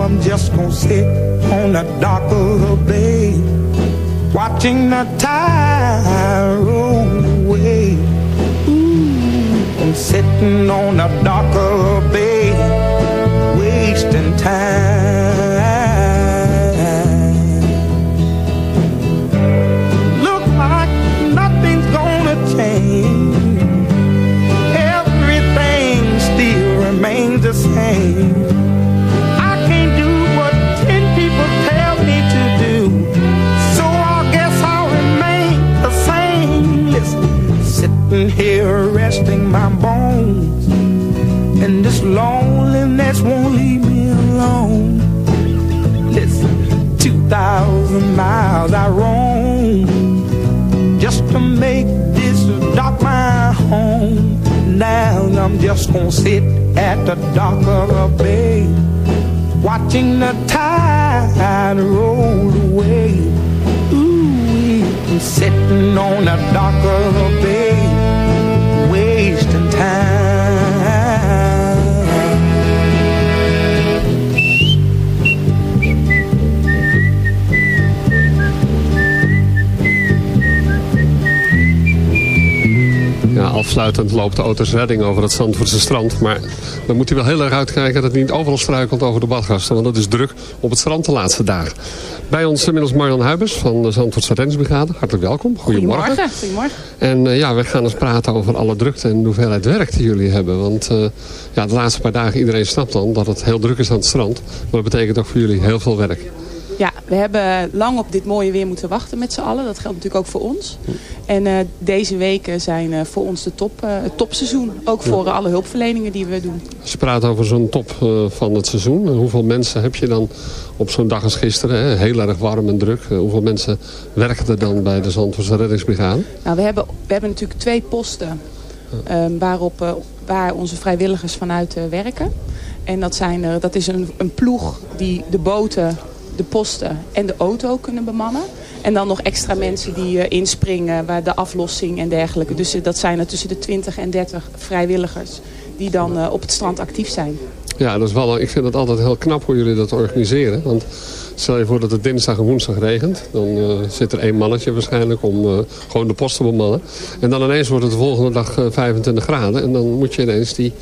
I'm just gonna sit on the dock of the bay, watching the tide roll away. Ooh, I'm sitting on the dock of the bay, wasting time. Ja, afsluitend loopt de auto's redding over het Zandvoortse strand. Maar dan moet hij wel heel erg uitkijken dat hij niet overal struikelt over de badgasten. Want dat is druk op het strand de laatste dagen. Bij ons inmiddels Marjan Huibers van de Zandvoortse Reddingsbrigade. Hartelijk welkom. Goedemorgen. Goedemorgen. Goedemorgen. En eh, ja, we gaan eens praten over alle drukte en de hoeveelheid werk die jullie hebben. Want eh, ja, de laatste paar dagen, iedereen snapt dan dat het heel druk is aan het strand. Maar dat betekent ook voor jullie heel veel werk. We hebben lang op dit mooie weer moeten wachten met z'n allen. Dat geldt natuurlijk ook voor ons. En eh, deze weken zijn eh, voor ons de top, eh, het topseizoen. Ook voor alle hulpverleningen die we doen. Als je praat over zo'n top van het seizoen, hoeveel mensen heb je dan op zo'n dag als gisteren? Hè? Heel erg warm en druk. Hoeveel mensen werken er dan bij de Zandvoortse Reddingsbrigade? Nou, we hebben, we hebben natuurlijk twee posten ehm, waarop, waar onze vrijwilligers vanuit werken. En dat, zijn er, dat is een, een ploeg die de boten, de posten en de auto kunnen bemannen. En dan nog extra mensen die eh, inspringen, waar de aflossing en dergelijke. Dus eh, dat zijn er tussen de 20 en 30 vrijwilligers die dan eh, op het strand actief zijn. Ja, dat is wel, ik vind het altijd heel knap hoe jullie dat organiseren. Want stel je voor dat het dinsdag en woensdag regent. Dan zit er één mannetje waarschijnlijk om gewoon de post te bemannen. En dan ineens wordt het de volgende dag eh, 25 graden. En dan moet je ineens die,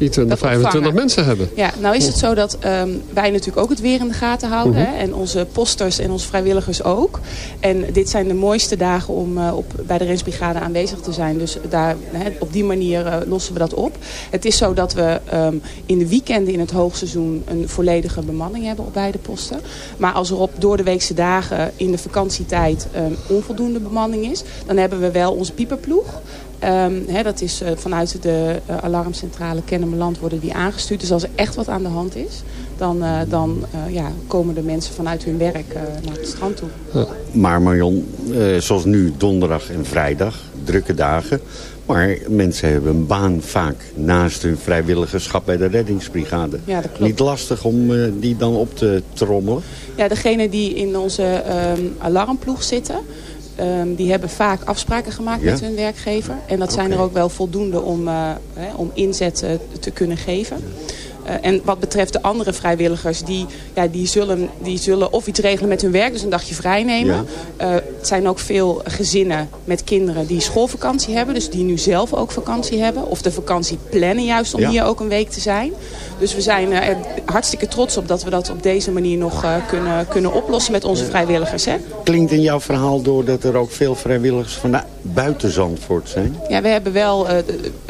die 20, Dat 25 opvangen. mensen hebben. Ja, nou is het zo dat ehm, wij natuurlijk ook het weer in de gaten houden. Mhm. hè, en onze posters en onze vrijwilligers ook. En dit zijn de mooiste dagen om eh, op, bij de Rensbrigade aanwezig te zijn. Dus daar, hè, op die manier eh, lossen we dat op. Het is zo dat we ehm, in de weekenden in het hoogseizoen een volledige bemanning hebben op beide posten. Maar als er op door de weekse dagen in de vakantietijd ehm, onvoldoende bemanning is... dan hebben we wel onze pieperploeg. Ehm, dat is eh, vanuit de eh, alarmcentrale Kennemerland worden die aangestuurd. Dus als er echt wat aan de hand is, dan, eh, dan ja, komen de mensen vanuit hun werk naar het strand toe. Maar Marion, zoals nu donderdag en vrijdag, drukke dagen. Maar mensen hebben een baan vaak naast hun vrijwilligerschap bij de reddingsbrigade. Ja, dat klopt. Niet lastig om die dan op te trommelen? Ja, degene die in onze ehm, alarmploeg zitten, ehm, die hebben vaak afspraken gemaakt Ja? met hun werkgever. En dat zijn er ook wel voldoende om, eh, hè, om inzet te kunnen geven. Eh, en wat betreft de andere vrijwilligers, die, ja, die, zullen, die zullen of iets regelen met hun werk, dus een dagje vrij nemen. Ja. Eh, het zijn ook veel gezinnen met kinderen die schoolvakantie hebben, dus die nu zelf ook vakantie hebben. Of de vakantie plannen juist om Ja. hier ook een week te zijn. Dus we zijn eh, er hartstikke trots op dat we dat op deze manier nog eh, kunnen, kunnen oplossen met onze vrijwilligers. Hè? Klinkt in jouw verhaal door dat er ook veel vrijwilligers van buiten Zandvoort zijn? Ja, we hebben wel, eh,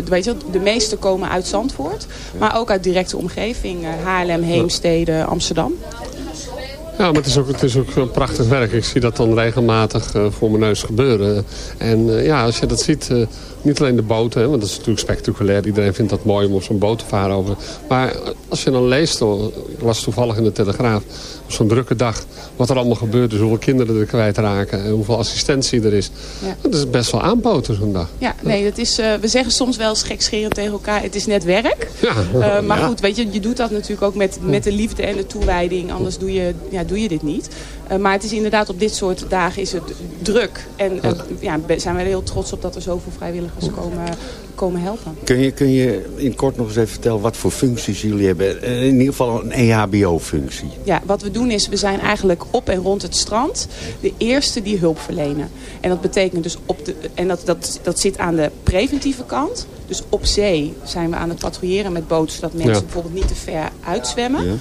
weet je, de meeste komen uit Zandvoort, maar ook uit directe omgeving. eh, Haarlem, Heemstede, Amsterdam. Ja, maar het is, ook, het is ook prachtig werk. Ik zie dat dan regelmatig eh, voor mijn neus gebeuren. En eh, ja, als je dat ziet, niet alleen de boten, hè, want dat is natuurlijk spectaculair. Iedereen vindt dat mooi om op zo'n boot te varen. Over. Maar als je dan leest, ik las toevallig in de Telegraaf, op zo'n drukke dag, wat er allemaal gebeurt. Dus hoeveel kinderen er kwijtraken en hoeveel assistentie er is. Ja. Dat is best wel aanpoten zo'n dag. Ja, nee, dat is, eh, we zeggen soms wel eens gekscherend tegen elkaar, het is net werk. Ja. Eh, maar Ja. goed, weet je, je doet dat natuurlijk ook met, met de liefde en de toewijding. Anders doe je, ja, doe je dit niet. Eh, maar het is inderdaad op dit soort dagen is het druk. En eh, ja, be- zijn we er heel trots op dat er zoveel vrijwilligers komen, komen helpen. Kun je, kun je in kort nog eens even vertellen wat voor functies jullie hebben? Eh, In ieder geval een EHBO-functie. Ja, wat we doen is, we zijn eigenlijk op en rond het strand de eerste die hulp verlenen. En dat betekent dus op de, en dat, dat, dat zit aan de preventieve kant. Dus op zee zijn we aan het patrouilleren met boten, zodat mensen Ja. bijvoorbeeld niet te ver uitzwemmen. Ja.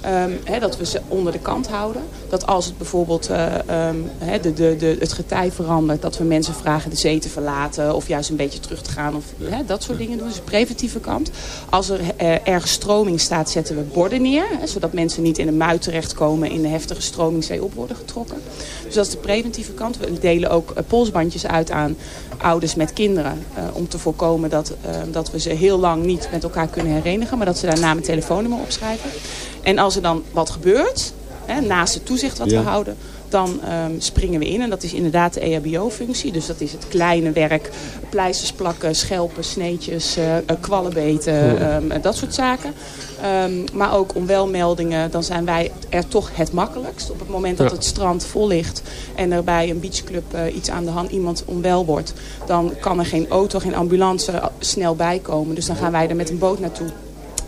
Ehm, hè, dat we ze onder de kant houden. Dat als het bijvoorbeeld ehm, hè, de, de, de, het getij verandert, dat we mensen vragen de zee te verlaten of juist een beetje terug te gaan. Of hè, dat soort dingen doen. Dus de preventieve kant. Als er eh, ergens stroming staat, zetten we borden neer. Hè, zodat mensen niet in een mui terechtkomen in de heftige stroming zee op worden getrokken. Dus dat is de preventieve kant. We delen ook eh, polsbandjes uit aan ouders met kinderen. eh, om te voorkomen dat, eh, dat we ze heel lang niet met elkaar kunnen herenigen. Maar dat ze daar naam en telefoonnummer opschrijven. En als er dan wat gebeurt, hè, naast het toezicht wat Ja. we houden, dan ehm, springen we in. En dat is inderdaad de EHBO-functie. Dus dat is het kleine werk. Pleisters plakken, schelpen, sneetjes, eh, eh, kwallenbeten, ehm, en dat soort zaken. Ehm, maar ook onwelmeldingen, dan zijn wij er toch het makkelijkst. Op het moment dat het strand vol ligt en er bij een beachclub eh, iets aan de hand, iemand onwel wordt, dan kan er geen auto, geen ambulance eh, snel bij komen. Dus dan gaan wij er met een boot naartoe.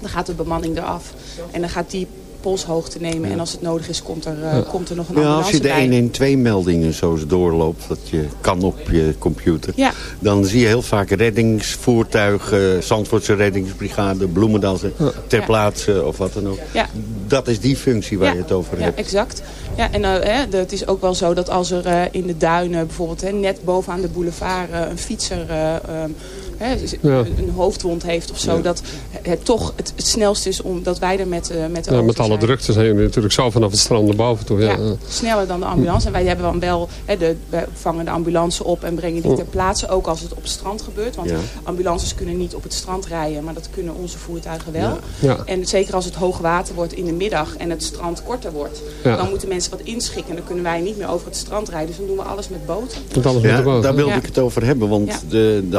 Dan gaat de bemanning eraf en dan gaat die polshoogte nemen. En als het nodig is, komt er, eh, Ja. komt er nog een Ja, ambulance als je de bij. 112-meldingen zo doorloopt, dat je kan op je computer, Ja. dan zie je heel vaak reddingsvoertuigen, Zandvoortse reddingsbrigade, Bloemendalse, ter Ja. plaatse of wat dan ook. Ja. Dat is die functie waar Ja. je het over Ja, hebt. exact. Ja, en eh, hè, het is ook wel zo dat als er eh, in de duinen bijvoorbeeld hè, net bovenaan de boulevard een fietser eh, ehm, hè, een, hoofdwond heeft of zo, Ja. dat het toch het, het snelst is om dat wij er met, eh, met de Ja, met alle zijn. drukte zijn jullie natuurlijk zo vanaf het strand naar boven toe. Ja. Ja, sneller dan de ambulance. En wij hebben dan wel, hè, de, wij vangen de ambulance op en brengen die Oh. ter plaatse. Ook als het op het strand gebeurt. Want Ja. ambulances kunnen niet op het strand rijden. Maar dat kunnen onze voertuigen wel. Ja. Ja. En zeker als het hoog water wordt in de middag en het strand korter wordt. Ja. Dan moeten mensen wat inschikken. En dan kunnen wij niet meer over het strand rijden. Dus dan doen we alles met boten. Ja, daar wilde Ja. ik het over hebben. Want Ja. de, de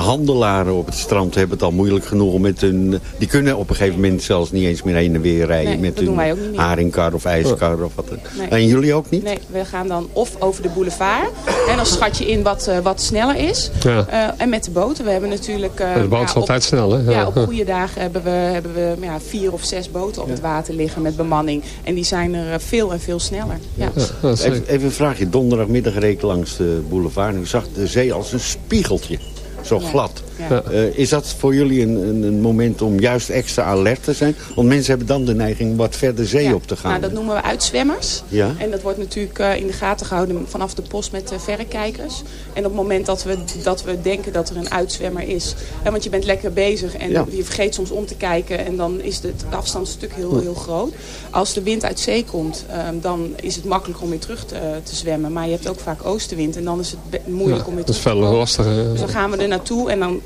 op het strand hebben het al moeilijk genoeg om met hun... Die kunnen op een gegeven moment zelfs niet eens meer heen en weer rijden. Nee, met hun haringkar of ijskar of wat dan Nee. En jullie ook niet? Nee, we gaan dan of over de boulevard. En dan schat je in wat, eh, wat sneller is. Ja. Eh, en met de boten. We hebben natuurlijk... eh, de boot ja, is op- altijd snel, hè? Ja, op goede dagen hebben we, hebben we ja, vier of zes boten op het water liggen met bemanning. En die zijn er veel en veel sneller. Ja. even, even een vraagje. Donderdagmiddag reed ik langs de boulevard. En ik zag de zee als een spiegeltje. Zo Ja. glad. Ja. Eh, is dat voor jullie een, een, een moment om juist extra alert te zijn? Want mensen hebben dan de neiging wat verder zee Ja. op te gaan. Nou, dat noemen we uitzwemmers. Ja. En dat wordt natuurlijk eh, in de gaten gehouden vanaf de post met de verrekijkers. En op het moment dat we, dat we denken dat er een uitzwemmer is. Hè, want je bent lekker bezig en Ja. je vergeet soms om te kijken. En dan is het afstandsstuk heel, heel groot. Als de wind uit zee komt, ehm, dan is het makkelijk om weer terug te, te zwemmen. Maar je hebt ook vaak oostenwind en dan is het moeilijk om weer dat is terug te veel komen. lastiger. Dus dan gaan we er naartoe en dan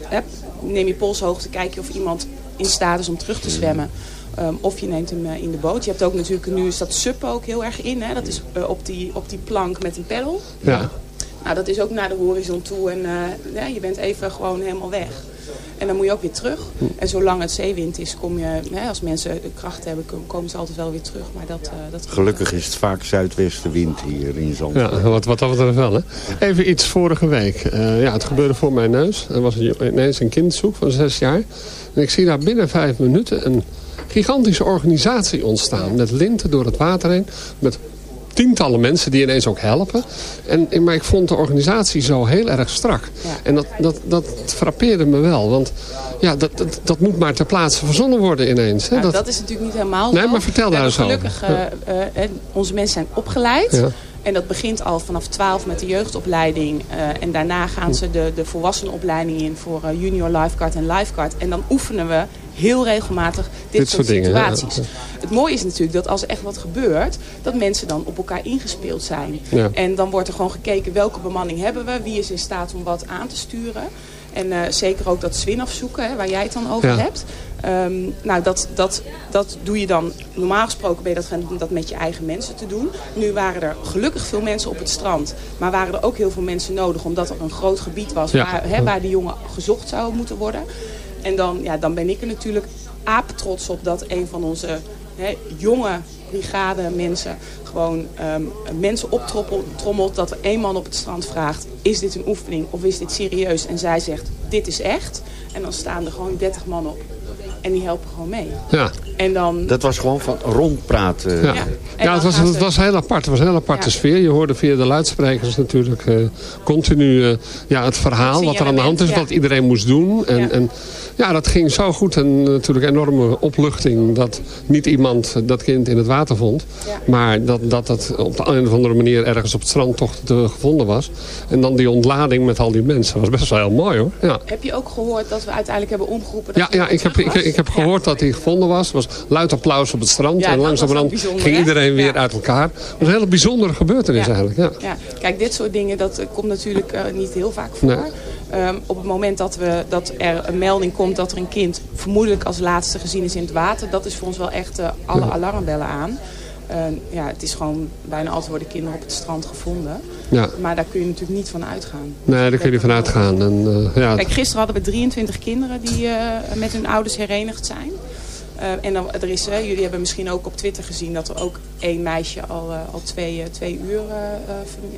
neem je polshoogte, kijk je of iemand in staat is om terug te zwemmen. Ehm, of je neemt hem eh, in de boot. Je hebt ook natuurlijk, nu is dat suppen ook heel erg in. Hè? Dat is eh, op, die, op die plank met een peddel. Ja. Nou, dat is ook naar de horizon toe en eh, ja, je bent even gewoon helemaal weg. En dan moet je ook weer terug. En zolang het zeewind is, kom je, hè, als mensen kracht hebben, kom- komen ze altijd wel weer terug. Maar dat, eh, dat Gelukkig is het vaak zuidwestenwind hier in Zandvoort. Ja, wat, wat dat betreft wel, hè. Even iets vorige week. Eh, ja, het gebeurde voor mijn neus. Er was een- ineens een kindzoek van zes jaar. En ik zie daar binnen vijf minuten een gigantische organisatie ontstaan. Met linten door het water heen. Met tientallen mensen die ineens ook helpen. En, maar ik vond de organisatie zo heel erg strak. En dat, dat, dat frappeerde me wel. Want ja, dat, dat, dat moet maar ter plaatse verzonnen worden ineens. Hè. Nou, Dat- dat is natuurlijk niet helemaal Nee, maar vertel daar eens over. Gelukkig, eh, eh, eh, onze mensen zijn opgeleid. Ja. En dat begint al vanaf 12 met de jeugdopleiding. eh, en daarna gaan ze de, de volwassenenopleiding in voor eh, junior lifeguard en lifeguard. En dan oefenen we heel regelmatig dit, Dit soort soort dingen, ja. situaties. Het mooie is natuurlijk dat als er echt wat gebeurt, dat mensen dan op elkaar ingespeeld zijn. Ja. En dan wordt er gewoon gekeken welke bemanning hebben we, wie is in staat om wat aan te sturen. En eh, zeker ook dat swin afzoeken, hè, waar jij het dan over Ja. hebt. Ehm, nou, dat, dat, dat doe je dan, normaal gesproken ben je dat gaan doen, dat met je eigen mensen te doen. Nu waren er gelukkig veel mensen op het strand. Maar waren er ook heel veel mensen nodig, omdat er een groot gebied was Ja. waar, hè, waar die jongen gezocht zou moeten worden. En dan, ja, dan ben ik er natuurlijk apetrots op dat een van onze jonge brigade mensen gewoon ehm, mensen optrommelt dat er één man op het strand vraagt, is dit een oefening of is dit serieus? En zij zegt, dit is echt. En dan staan er gewoon 30 man op. En die helpen gewoon mee. Ja. En dan... Dat was gewoon van rondpraten. Ja, het, was, het was heel apart. Het was een heel aparte Ja. sfeer. Je hoorde via de luidsprekers natuurlijk eh, continu eh, ja, het verhaal wat er aan de hand is. ja. Wat iedereen moest doen. En en ja, dat ging zo goed. En natuurlijk enorme opluchting dat niet iemand dat kind in het water vond. Ja. Maar dat, dat dat op de een of andere manier ergens op het strand toch te gevonden was. En dan die ontlading met al die mensen. was best wel heel mooi hoor. Ja. Heb je ook gehoord dat we uiteindelijk hebben omgeroepen? Dat Ja, ja ik, heb, ik heb gehoord dat hij gevonden was. Was luid applaus op het strand. Ja, en langzamerhand bijzonder, ging hè? iedereen weer uit elkaar. Was een hele bijzondere gebeurtenis eigenlijk. Ja. Ja, kijk, dit soort dingen dat eh, komt natuurlijk eh, niet heel vaak voor. Nee. Ehm, op het moment dat, we, dat er een melding komt dat er een kind vermoedelijk als laatste gezien is in het water, dat is voor ons wel echt eh, alle alarmbellen aan. Ehm, ja, het is gewoon bijna altijd worden kinderen op het strand gevonden. Ja. Maar daar kun je natuurlijk niet van uitgaan. Nee, daar kun je niet van uitgaan. En, ja, Kijk, gisteren hadden we 23 kinderen die met hun ouders herenigd zijn. Eh, en dan, er is, jullie hebben misschien ook op Twitter gezien dat er ook één meisje al, eh, al twee, eh, twee uur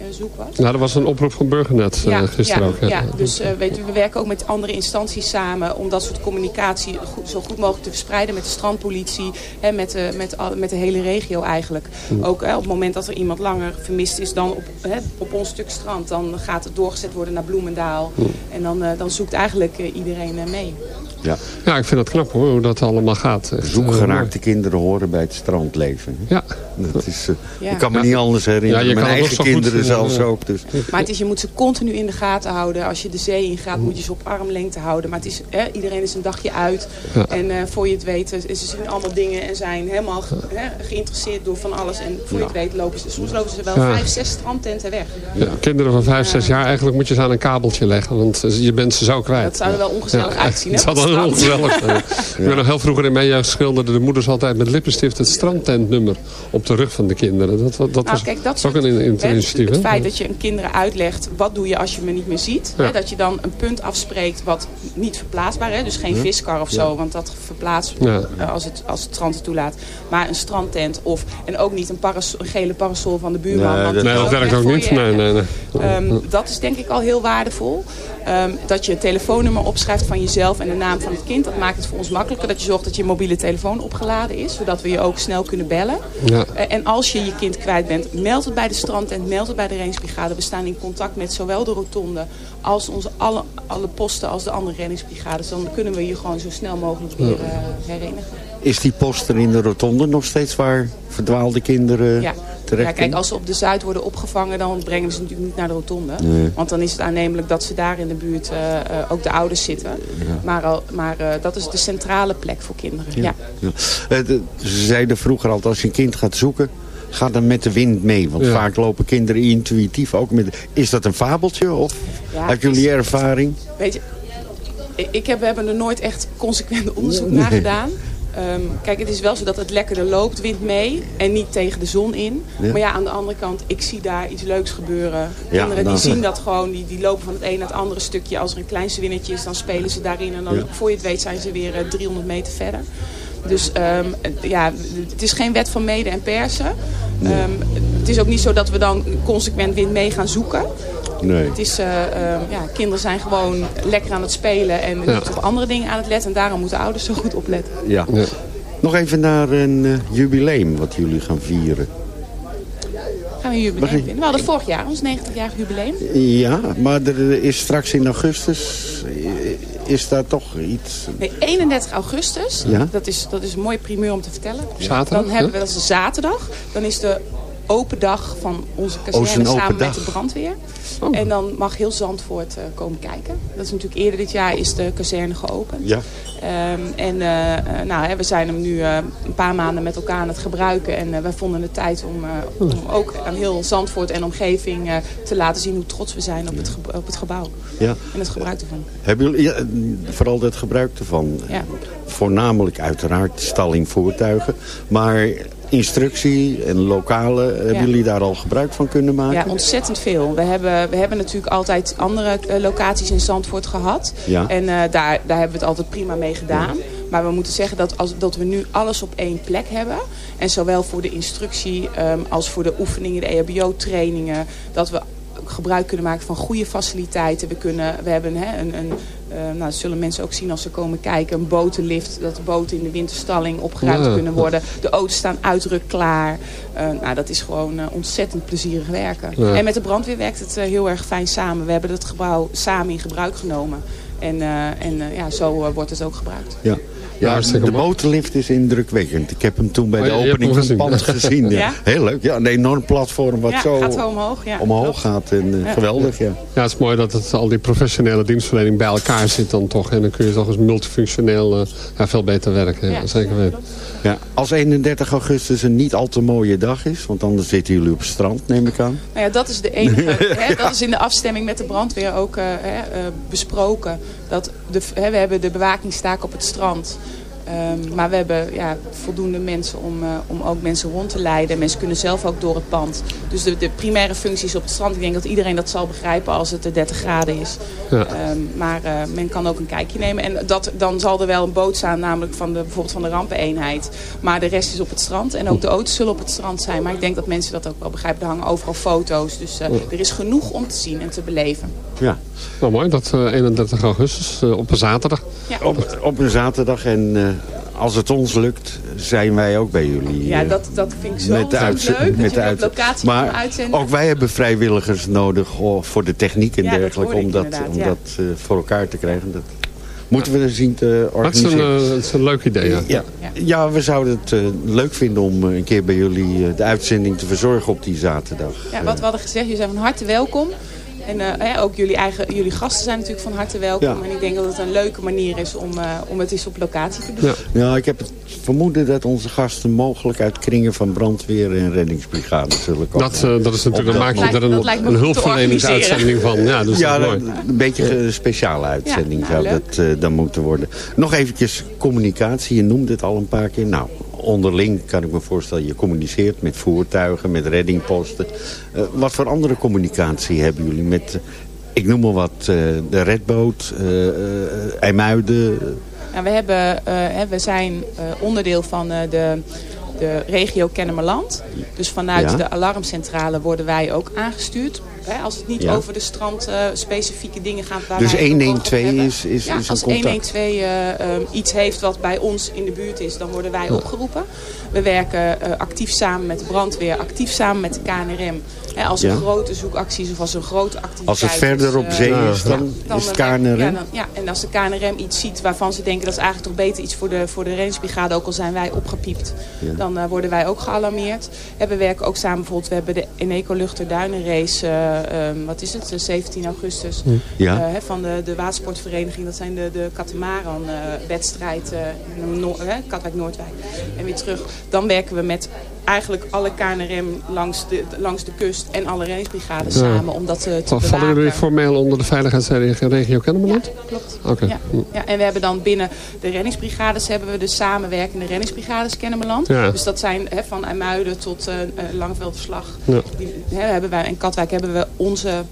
zoek was. nou, dat was een oproep van Burgernet gisteren ja, ook. Ja. Ja, dus weet u, we werken ook met andere instanties samen om dat soort communicatie goed, zo goed mogelijk te verspreiden met de strandpolitie, hè, met, de, met, al- met de hele regio eigenlijk. Mm. Ook op het moment dat er iemand langer vermist is dan op, hè, op ons stuk strand, dan gaat het doorgezet worden naar Bloemendaal. Mm. En dan, dan zoekt eigenlijk iedereen mee. Ja. ja, ik vind het knap hoor, hoe dat allemaal gaat. Eh, Zoekgeraakte kinderen horen bij het strandleven. Ja. Dat is, eh, Ja. Ik kan me Ja. niet anders herinneren. Ja, je Mijn eigen goed, kinderen zelfs ook. Dus. Maar het is, je moet ze continu in de gaten houden. Als je de zee ingaat, moet je ze op armlengte houden. Maar het is, hè, iedereen is een dagje uit. Ja. En eh, voor je het weet, ze zien allemaal dingen en zijn helemaal hè, geïnteresseerd door van alles. En voor je het weet, lopen ze, soms lopen ze wel Ja. vijf, zes strandtenten weg. Ja, kinderen van 5, 6 jaar, eigenlijk moet je ze aan een kabeltje leggen. Want je bent ze zo kwijt. Dat zou er wel ongezellig Ja, uitzien, hè, Ongezellig zijn. Ik ben nog heel vroeger in mijn jeugd schilderde de moeders altijd met lippenstift het strandtentnummer op de rug van de kinderen. Dat, dat Nou, was kijk, dat ook een initiatief. Het hè? feit dat je een kinderen uitlegt, wat doe je als je me niet meer ziet. Ja. Hè, dat je dan een punt afspreekt wat niet verplaatsbaar is. Dus geen Ja. viskar of Ja. zo, want dat verplaatst Ja. eh, als, het, als het strand het toelaat. Maar een strandtent of, en ook niet een, parasol, een gele parasol van de buurman. Nee, want dat, nee, dat werkt ook niet. je. Nee, nee, nee. Ehm, dat is denk ik al heel waardevol. Ehm, dat je een telefoonnummer opschrijft van jezelf en de naam van het kind. Dat maakt het voor ons makkelijker. Dat je zorgt dat je mobiele telefoon opgeladen is. Zodat we je ook snel kunnen bellen. Ja. Eh, en als je je kind kwijt bent, meld het bij de strandtent, meld het bij de reddingsbrigade. We staan in contact met zowel de rotonde als onze alle, alle posten als de andere reddingsbrigades. Dan kunnen we je gewoon zo snel mogelijk weer eh, herenigen. Is die poster in de rotonde nog steeds waar verdwaalde kinderen Ja. terecht ja, kijk, als ze op de Zuid worden opgevangen, dan brengen we ze natuurlijk niet naar de rotonde. Nee. Want dan is het aannemelijk dat ze daar in de buurt eh, eh, ook de ouders zitten. Maar, al, maar eh, dat is de centrale plek voor kinderen. Ja. Ja. Eh, de- ze zeiden vroeger altijd, als je een kind gaat zoeken, ga dan met de wind mee. Want Ja. vaak lopen kinderen intuïtief ook met... Is dat een fabeltje of Ja, uit jullie ervaring? Weet je, ik- ik heb, we hebben er nooit echt consequent onderzoek Nee. naar gedaan. Ehm, kijk, het is wel zo dat het lekkerder loopt, wind mee en niet tegen de zon in. Ja. Maar ja, aan de andere kant, ik zie daar iets leuks gebeuren. Ja, Kinderen die zien dat gewoon, die, die lopen van het een naar het andere stukje. Als er een klein zwinnetje is, dan spelen ze daarin. En dan, Ja. voor je het weet, zijn ze weer eh, 300 meter verder. Dus ehm, ja, het is geen wet van mede en persen. Ehm, het is ook niet zo dat we dan consequent wind mee gaan zoeken. Nee. Het is, eh, ehm, ja, kinderen zijn gewoon lekker aan het spelen en Ja. niet op andere dingen aan het letten. En daarom moeten ouders zo goed opletten. Ja. Nog even naar een eh, jubileum wat jullie gaan vieren. Gaan we een jubileum vinden. We hadden vorig jaar ons 90-jarig jubileum. Ja, maar er is straks in augustus, eh, is daar toch iets... Nee, 31 augustus. Ja. Dat, is, dat is een mooie primeur om te vertellen. Zaterdag, Dan hebben ja. we, dat is een zaterdag. Dan is de open dag van onze Oh, kazerne samen met de brandweer. Oh. En dan mag heel Zandvoort eh, komen kijken. Dat is natuurlijk eerder dit jaar is de kazerne geopend. Ja. Ehm, en eh, eh, nou, hè, we zijn hem nu een paar maanden met elkaar aan het gebruiken. En wij vonden het tijd om, om ook aan heel Zandvoort en omgeving te laten zien hoe trots we zijn op het, op het gebouw. Ja. En het gebruik ervan. Hebben jullie, ja, vooral het gebruik ervan. Ja. Voornamelijk uiteraard stalling voertuigen. Maar instructie en lokale, hebben jullie daar al gebruik van kunnen maken? Ja, ontzettend veel. We hebben, we hebben natuurlijk altijd andere eh, locaties in Zandvoort gehad. Ja. En eh, daar, daar hebben we het altijd prima mee gedaan. Maar we moeten zeggen dat, als, dat we nu alles op één plek hebben. En zowel voor de instructie ehm, als voor de oefeningen, de EHBO-trainingen. Dat we gebruik kunnen maken van goede faciliteiten. We, kunnen, we hebben hè, een... een eh, nou, dat zullen mensen ook zien als ze komen kijken. Een botenlift, dat de boten in de winterstalling opgeruimd Ja. kunnen worden. De auto's staan uitruk klaar. Eh, nou, dat is gewoon eh, ontzettend plezierig werken. Ja. En met de brandweer werkt het heel erg fijn samen. We hebben het gebouw samen in gebruik genomen. En, en ja, zo wordt het ook gebruikt. Ja. Ja, de mooi. botenlift is indrukwekkend. Ik heb hem toen bij Oh, de opening van het gezien. pand gezien. Ja. Ja? Heel leuk. Ja, een enorm platform wat Ja, zo, gaat zo omhoog, ja, omhoog klopt. gaat. En, eh, Ja. Geweldig, ja. Ja, het is mooi dat het, al die professionele dienstverlening bij elkaar zit dan toch. En dan kun je toch eens multifunctioneel eh, ja, veel beter werken. Ja, Ja. zeker weten. ja. Als 31 augustus een niet al te mooie dag is, want anders zitten jullie op het strand, neem ik aan. Nou ja, dat is de enige. hè, dat is in de afstemming met de brandweer ook eh, hè, eh, besproken. Dat de, hè, we hebben de bewakingstaak op het strand. Ehm, maar we hebben ja, voldoende mensen om, eh, om ook mensen rond te leiden. Mensen kunnen zelf ook door het pand. Dus de, de primaire functie is op het strand. Ik denk dat iedereen dat zal begrijpen als het de 30 graden is. Ja. Ehm, maar eh, men kan ook een kijkje nemen. En dat, dan zal er wel een boot staan, namelijk van de, bijvoorbeeld van de rampeneenheid. Maar de rest is op het strand. En ook de auto's zullen op het strand zijn. Maar ik denk dat mensen dat ook wel begrijpen. Er hangen overal foto's. Dus eh, er is genoeg om te zien en te beleven. Ja. Nou mooi, dat eh, 31 augustus op een zaterdag. Ja, Op, op een zaterdag en eh, als het ons lukt, zijn wij ook bij jullie. ja eh, dat, dat vind ik zo met de leuk. Dat met de locatie maar uitzenden. ook wij hebben vrijwilligers nodig voor de techniek en Ja, dat dergelijke. Om dat, inderdaad, om ja. dat eh, voor elkaar te krijgen. Dat moeten we er zien te is een, organiseren. eh, het is een leuk idee, ja. Ja. ja, we zouden het eh, leuk vinden om eh, een keer bij jullie eh, de uitzending te verzorgen op die zaterdag. Ja, wat we hadden gezegd, jullie zijn van harte welkom. En eh, hè, ook jullie, eigen, jullie gasten zijn natuurlijk van harte welkom. Ja. En ik denk dat het een leuke manier is om, eh, om het eens op locatie te doen. Ja. Ja, ik heb het vermoeden dat onze gasten mogelijk uit kringen van brandweer en reddingsbrigade zullen komen. Dat, eh, dat is natuurlijk, dan Op maak dat je er een, een hulpverleningsuitzending van. Ja, dus ja, dat is dat- mooi. een beetje een speciale uitzending Ja, zou dat eh, dan moeten worden. Nog eventjes communicatie, je noemde het al een paar keer. Nou, onderling kan ik me voorstellen, je communiceert met voertuigen, met reddingposten. Eh, wat voor andere communicatie hebben jullie met, eh, ik noem maar wat, eh, de redboot, IJmuiden? Nou, we, hebben, we zijn onderdeel van de, de regio Kennemerland. Dus vanuit Ja. de alarmcentrale worden wij ook aangestuurd. Hè, als het niet Ja. over de strand eh, specifieke dingen gaat. Waar Dus wij het ook over 112 hebben. is, is, ja, is een als contact. 112 eh, ehm, iets heeft wat bij ons in de buurt is, dan worden wij opgeroepen. We werken eh, actief samen met de brandweer, actief samen met de KNRM. Hè, als er Ja. grote zoekacties of als er een grote activiteit Als het verder op eh, zee is, dan dan, is het KNRM. Ja, dan- ja, en als de KNRM iets ziet waarvan ze denken dat is eigenlijk toch beter iets voor de, voor de reddingsbrigade, ook al zijn wij opgepiept, Ja. dan eh, worden wij ook gealarmeerd. En we werken ook samen bijvoorbeeld, we hebben de Eneco Luchterduinenrace, ehm, wat is het, eh, 17 augustus, Ja. eh, hè, van de, de watersportvereniging. Dat zijn de, de Katamaran eh, wedstrijd eh, in Noor- hè, Katwijk-Noordwijk en weer terug. Dan werken we met eigenlijk alle KNRM langs de, langs de kust en alle reddingsbrigades Ja. samen om dat eh, te Vallen bewaken. jullie formeel onder de veiligheidsregio Kennemerland? Klopt. Oké. Ja. Ja, en we hebben dan binnen de reddingsbrigades hebben we de samenwerkende reddingsbrigades Kennemerland. Ja. Dus dat zijn van IJmuiden tot Langevelderslag. Ja. Die, hebben wij, in Katwijk hebben we onze,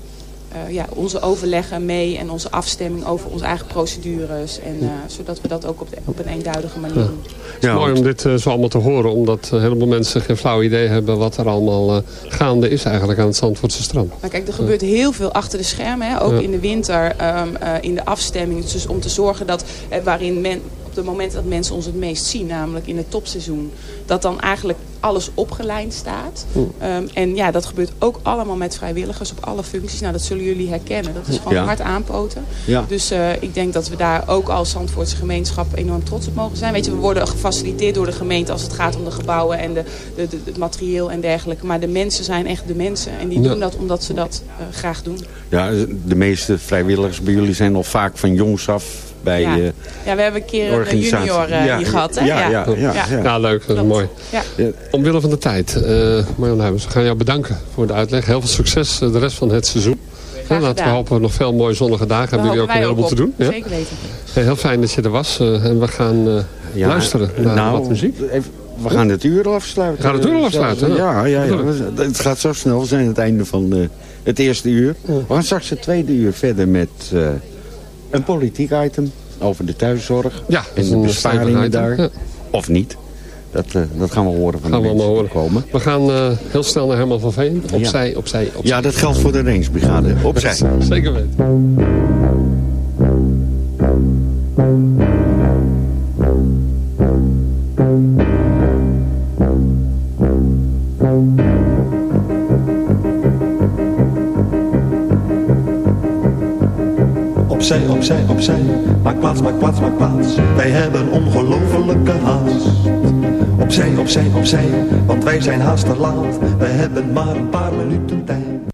eh, ja, onze overleggen mee en onze afstemming over onze eigen procedures. En, eh, zodat we dat ook op, de- op een eenduidige manier doen. Het is mooi om dit eh, zo allemaal te horen, omdat een heleboel mensen geen flauw idee hebben wat er allemaal eh, gaande is eigenlijk aan het Zandvoortse strand. Maar kijk, er gebeurt heel veel achter de schermen. Hè? Ook Ja. in de winter, ehm, eh, in de afstemming. Dus om te zorgen dat, waarin men op de momenten dat mensen ons het meest zien, namelijk in het topseizoen, dat dan eigenlijk alles opgelijnd staat. Ehm, en ja, dat gebeurt ook allemaal met vrijwilligers op alle functies. Nou, dat zullen jullie herkennen. Dat is gewoon Ja. hard aanpoten. Ja. Dus eh, ik denk dat we daar ook als Zandvoortse gemeenschap enorm trots op mogen zijn. Weet je, we worden gefaciliteerd door de gemeente als het gaat om de gebouwen en de, de, de- het materieel en dergelijke. Maar de mensen zijn echt de mensen. En die Ja. doen dat omdat ze dat eh, graag doen. Ja, de meeste vrijwilligers bij jullie zijn al vaak van jongs af bij... Ja. eh, Ja, we hebben een keer een junior eh, Ja, hier gehad. Hè? ja, ja, ja, ja. Ja, leuk. Dat is mooi. Ja. Omwille van de tijd, eh Marjan Huibers, we gaan jou bedanken voor de uitleg. Heel veel succes de rest van het seizoen. En laten we hopen nog veel mooie zonnige dagen. Hebben jullie ook een heleboel te doen? Zeker weten. Heel fijn dat je er was. eh, en we gaan eh, Ja, luisteren naar nou, wat muziek. even- we gaan het uur afsluiten. We gaan het uur al afsluiten, Ja, ja, ja. Het gaat zo snel. We zijn aan het einde van eh, het eerste uur. We gaan straks het tweede uur verder met eh, een politiek item over de thuiszorg. Ja, en de besparingen daar. ja. Of niet. Dat, eh, dat gaan we horen van Gaan de we mensen horen. komen. We gaan eh, heel snel naar Herman van Veen. Opzij, opzij, opzij. Ja, dat geldt voor de Rangebrigade. Opzij. Zeker weten. Opzij, opzij, opzij. Maak plaats, maak plaats, maak plaats. Wij hebben ongelofelijke haast. Opzij, opzij, opzij. Want wij zijn haast te laat. We hebben maar een paar minuten tijd.